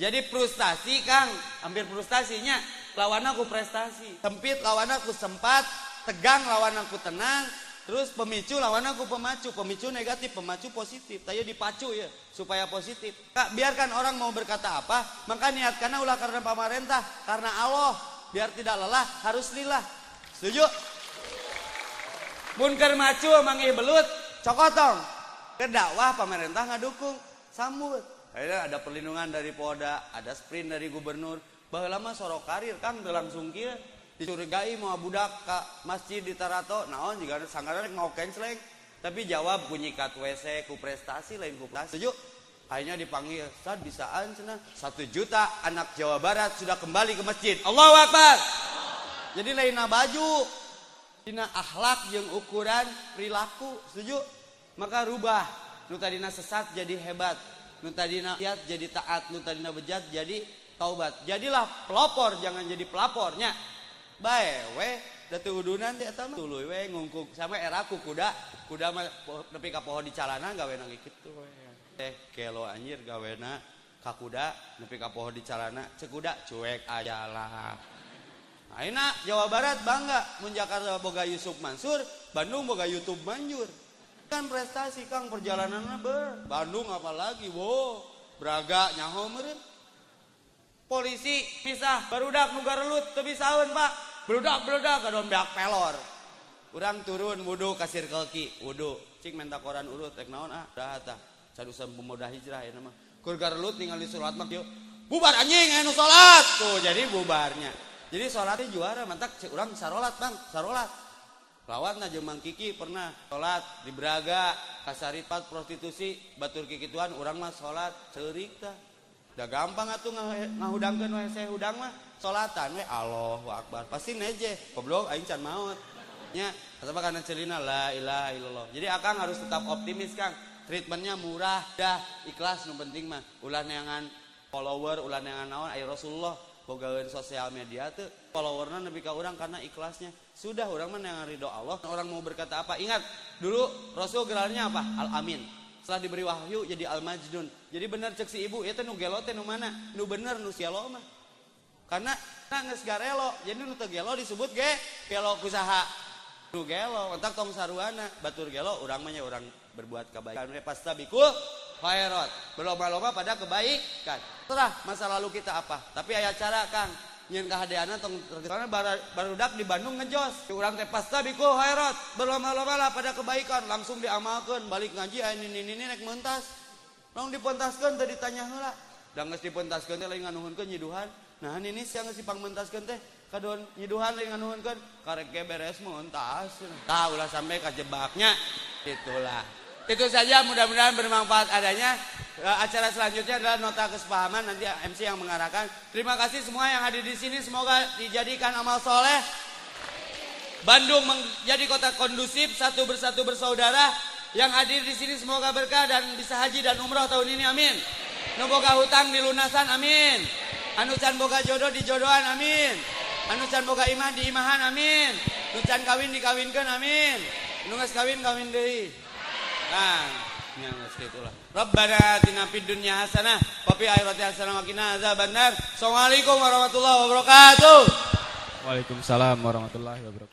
Speaker 1: Jadi frustasi Kang hampir frustasinya lawan aku prestasi. Sempit lawan aku sempat tegang lawan aku tenang terus pemicu lawan aku pemacu. Pemicu negatif pemacu positif. Tayo dipacu ya supaya positif. Kak, biarkan orang mau berkata apa maka niatkanlah ulah karena pemerintah karena Allah. Biar tidak lelah harus lillah. Setuju mun keur macu manggih belut. Cokotong ke dakwah pemerintah ngadukung sambut. Akhirnya ada perlindungan dari Polda ada sprint dari gubernur. Bahwa lama sorok karir teu langsung kieu. Dicurigai mau budak ke masjid di Tarato. Naon jika sanggaran mau canceling tapi jawab ku nyikat WC ku prestasi lain ku prestasi. Setuju? Akhirnya dipanggil Ustaz bisaan cenah satu juta anak Jawa Barat sudah kembali ke masjid. Allahu Akbar! Jadi lainnya baju Dina akhlak yang ukuran perilaku setuju? Maka rubah. Nutadina sesat jadi hebat. Nutadina lihat jadi taat. Nutadina bejat jadi taubat. Jadilah pelopor jangan jadi pelapornya. Bae we datu udunan di eta mah. Tuluy we ngungkuk. Sama eraku kuda. Kuda mah nepi ka pohon di calana gawena kitu we. Teh kelo anjir gawena ka kuda nepi ka pohon di calana. Cekuda cuek aja lah. Aina Jawa Barat bangga mun Jakarta boga Yusuf Mansur, Bandung boga YouTube Manjur. Kan prestasi Kang perjalanannya ber. Bandung apalagi, wo. Braga nyaho meureun. Polisi pisah barudak nu garelut teu bisaeun, Pak. Beludak-beludak gadombeak pelor. Urang turun wudu ka Circle K, wudu. Cik menta koran urut rek naon ah, Dah tah. Sadusan usah pemuda hijrah ya nama. Kur garelut ningali surat mah yuk. Bubar anjing anu salat. Tuh jadi bubarnya. Jadi salatnya juara mantak cek urang sarolat, Bang, sarolat. Lawat na jeung Mang Kiki pernah salat di Braga, kasaripat prostitusi, batur kikituan urang mah salat ceurik tah. Gampang atuh ngah- ngahudangkeun we saya hudang mah salatan we Allahu Akbar. Pasti neje, goblok aing can maot. Nya, asal kana celina la ilaha illallah. Jadi Akang harus tetap optimis, Kang. Treatmentnya murah, dah ikhlas nu penting mah. Ulah neangan follower, ulah neangan naon aya Rasulullah bogaeun sosial media tuh followerna nepi ka urang karena ikhlasnya. Sudah urang mah neangan ridho Allah. Orang mau berkata apa? Ingat, dulu Rasul gelarnya apa? Al Amin. Setelah diberi wahyu jadi Al Majdun. Jadi bener cek si ibu, itu nu gelo teh nu mana? Nu bener nu sialo mah. Karena nah geus garelo, jadi nu gelo disebut ge gelo kusaha. Nu gelo, entak tong saruana, batur gelo urang mah nya urang berbuat kebaikan. We pastabikul khairat. Berlomba-lomba pada kebaikan. Terah masa lalu kita apa. Tapi ayat cara Kang. Nyeun kahadeana tong karena barudak di Bandung ngejos. Urang teh pasta ku khairat. Berlomba-lomba lah pada kebaikan. Langsung diamalkan balik ngaji aya ini ini nek mentas. Nong dipentaskeun tadi tanya heula. Da geus dipentaskeun teh lain nganuhunkeun nyiduhan. Nah ini siang geus dipangmentaskeun teh kadon nyiduhan lain nganuhunkeun. Karek beres mentas tah ulah sampai kajebaknya. Itulah. Itu saja mudah-mudahan bermanfaat adanya. Eh, acara selanjutnya adalah nota kesepahaman nanti MC yang mengarahkan. Terima kasih semua yang hadir di sini semoga dijadikan amal soleh. Bandung menjadi kota kondusif satu bersatu bersaudara. Yang hadir di sini semoga berkah dan bisa haji dan umroh tahun ini amin. Nu boga hutang dilunasan amin. Anu can boga jodoh dijodohan amin. Anu can boga imah diimahan amin. Nu can kawin dikawinkeun amin. Nu geus kawin kawin deui. Nah, yang seperti itulah. Rabbana atina fid dunya hasanah wa fil akhirati hasanah wa qina azabannar. Assalamualaikum warahmatullahi wabarakatuh.
Speaker 2: Waalaikumsalam warahmatullahi wabarakatuh.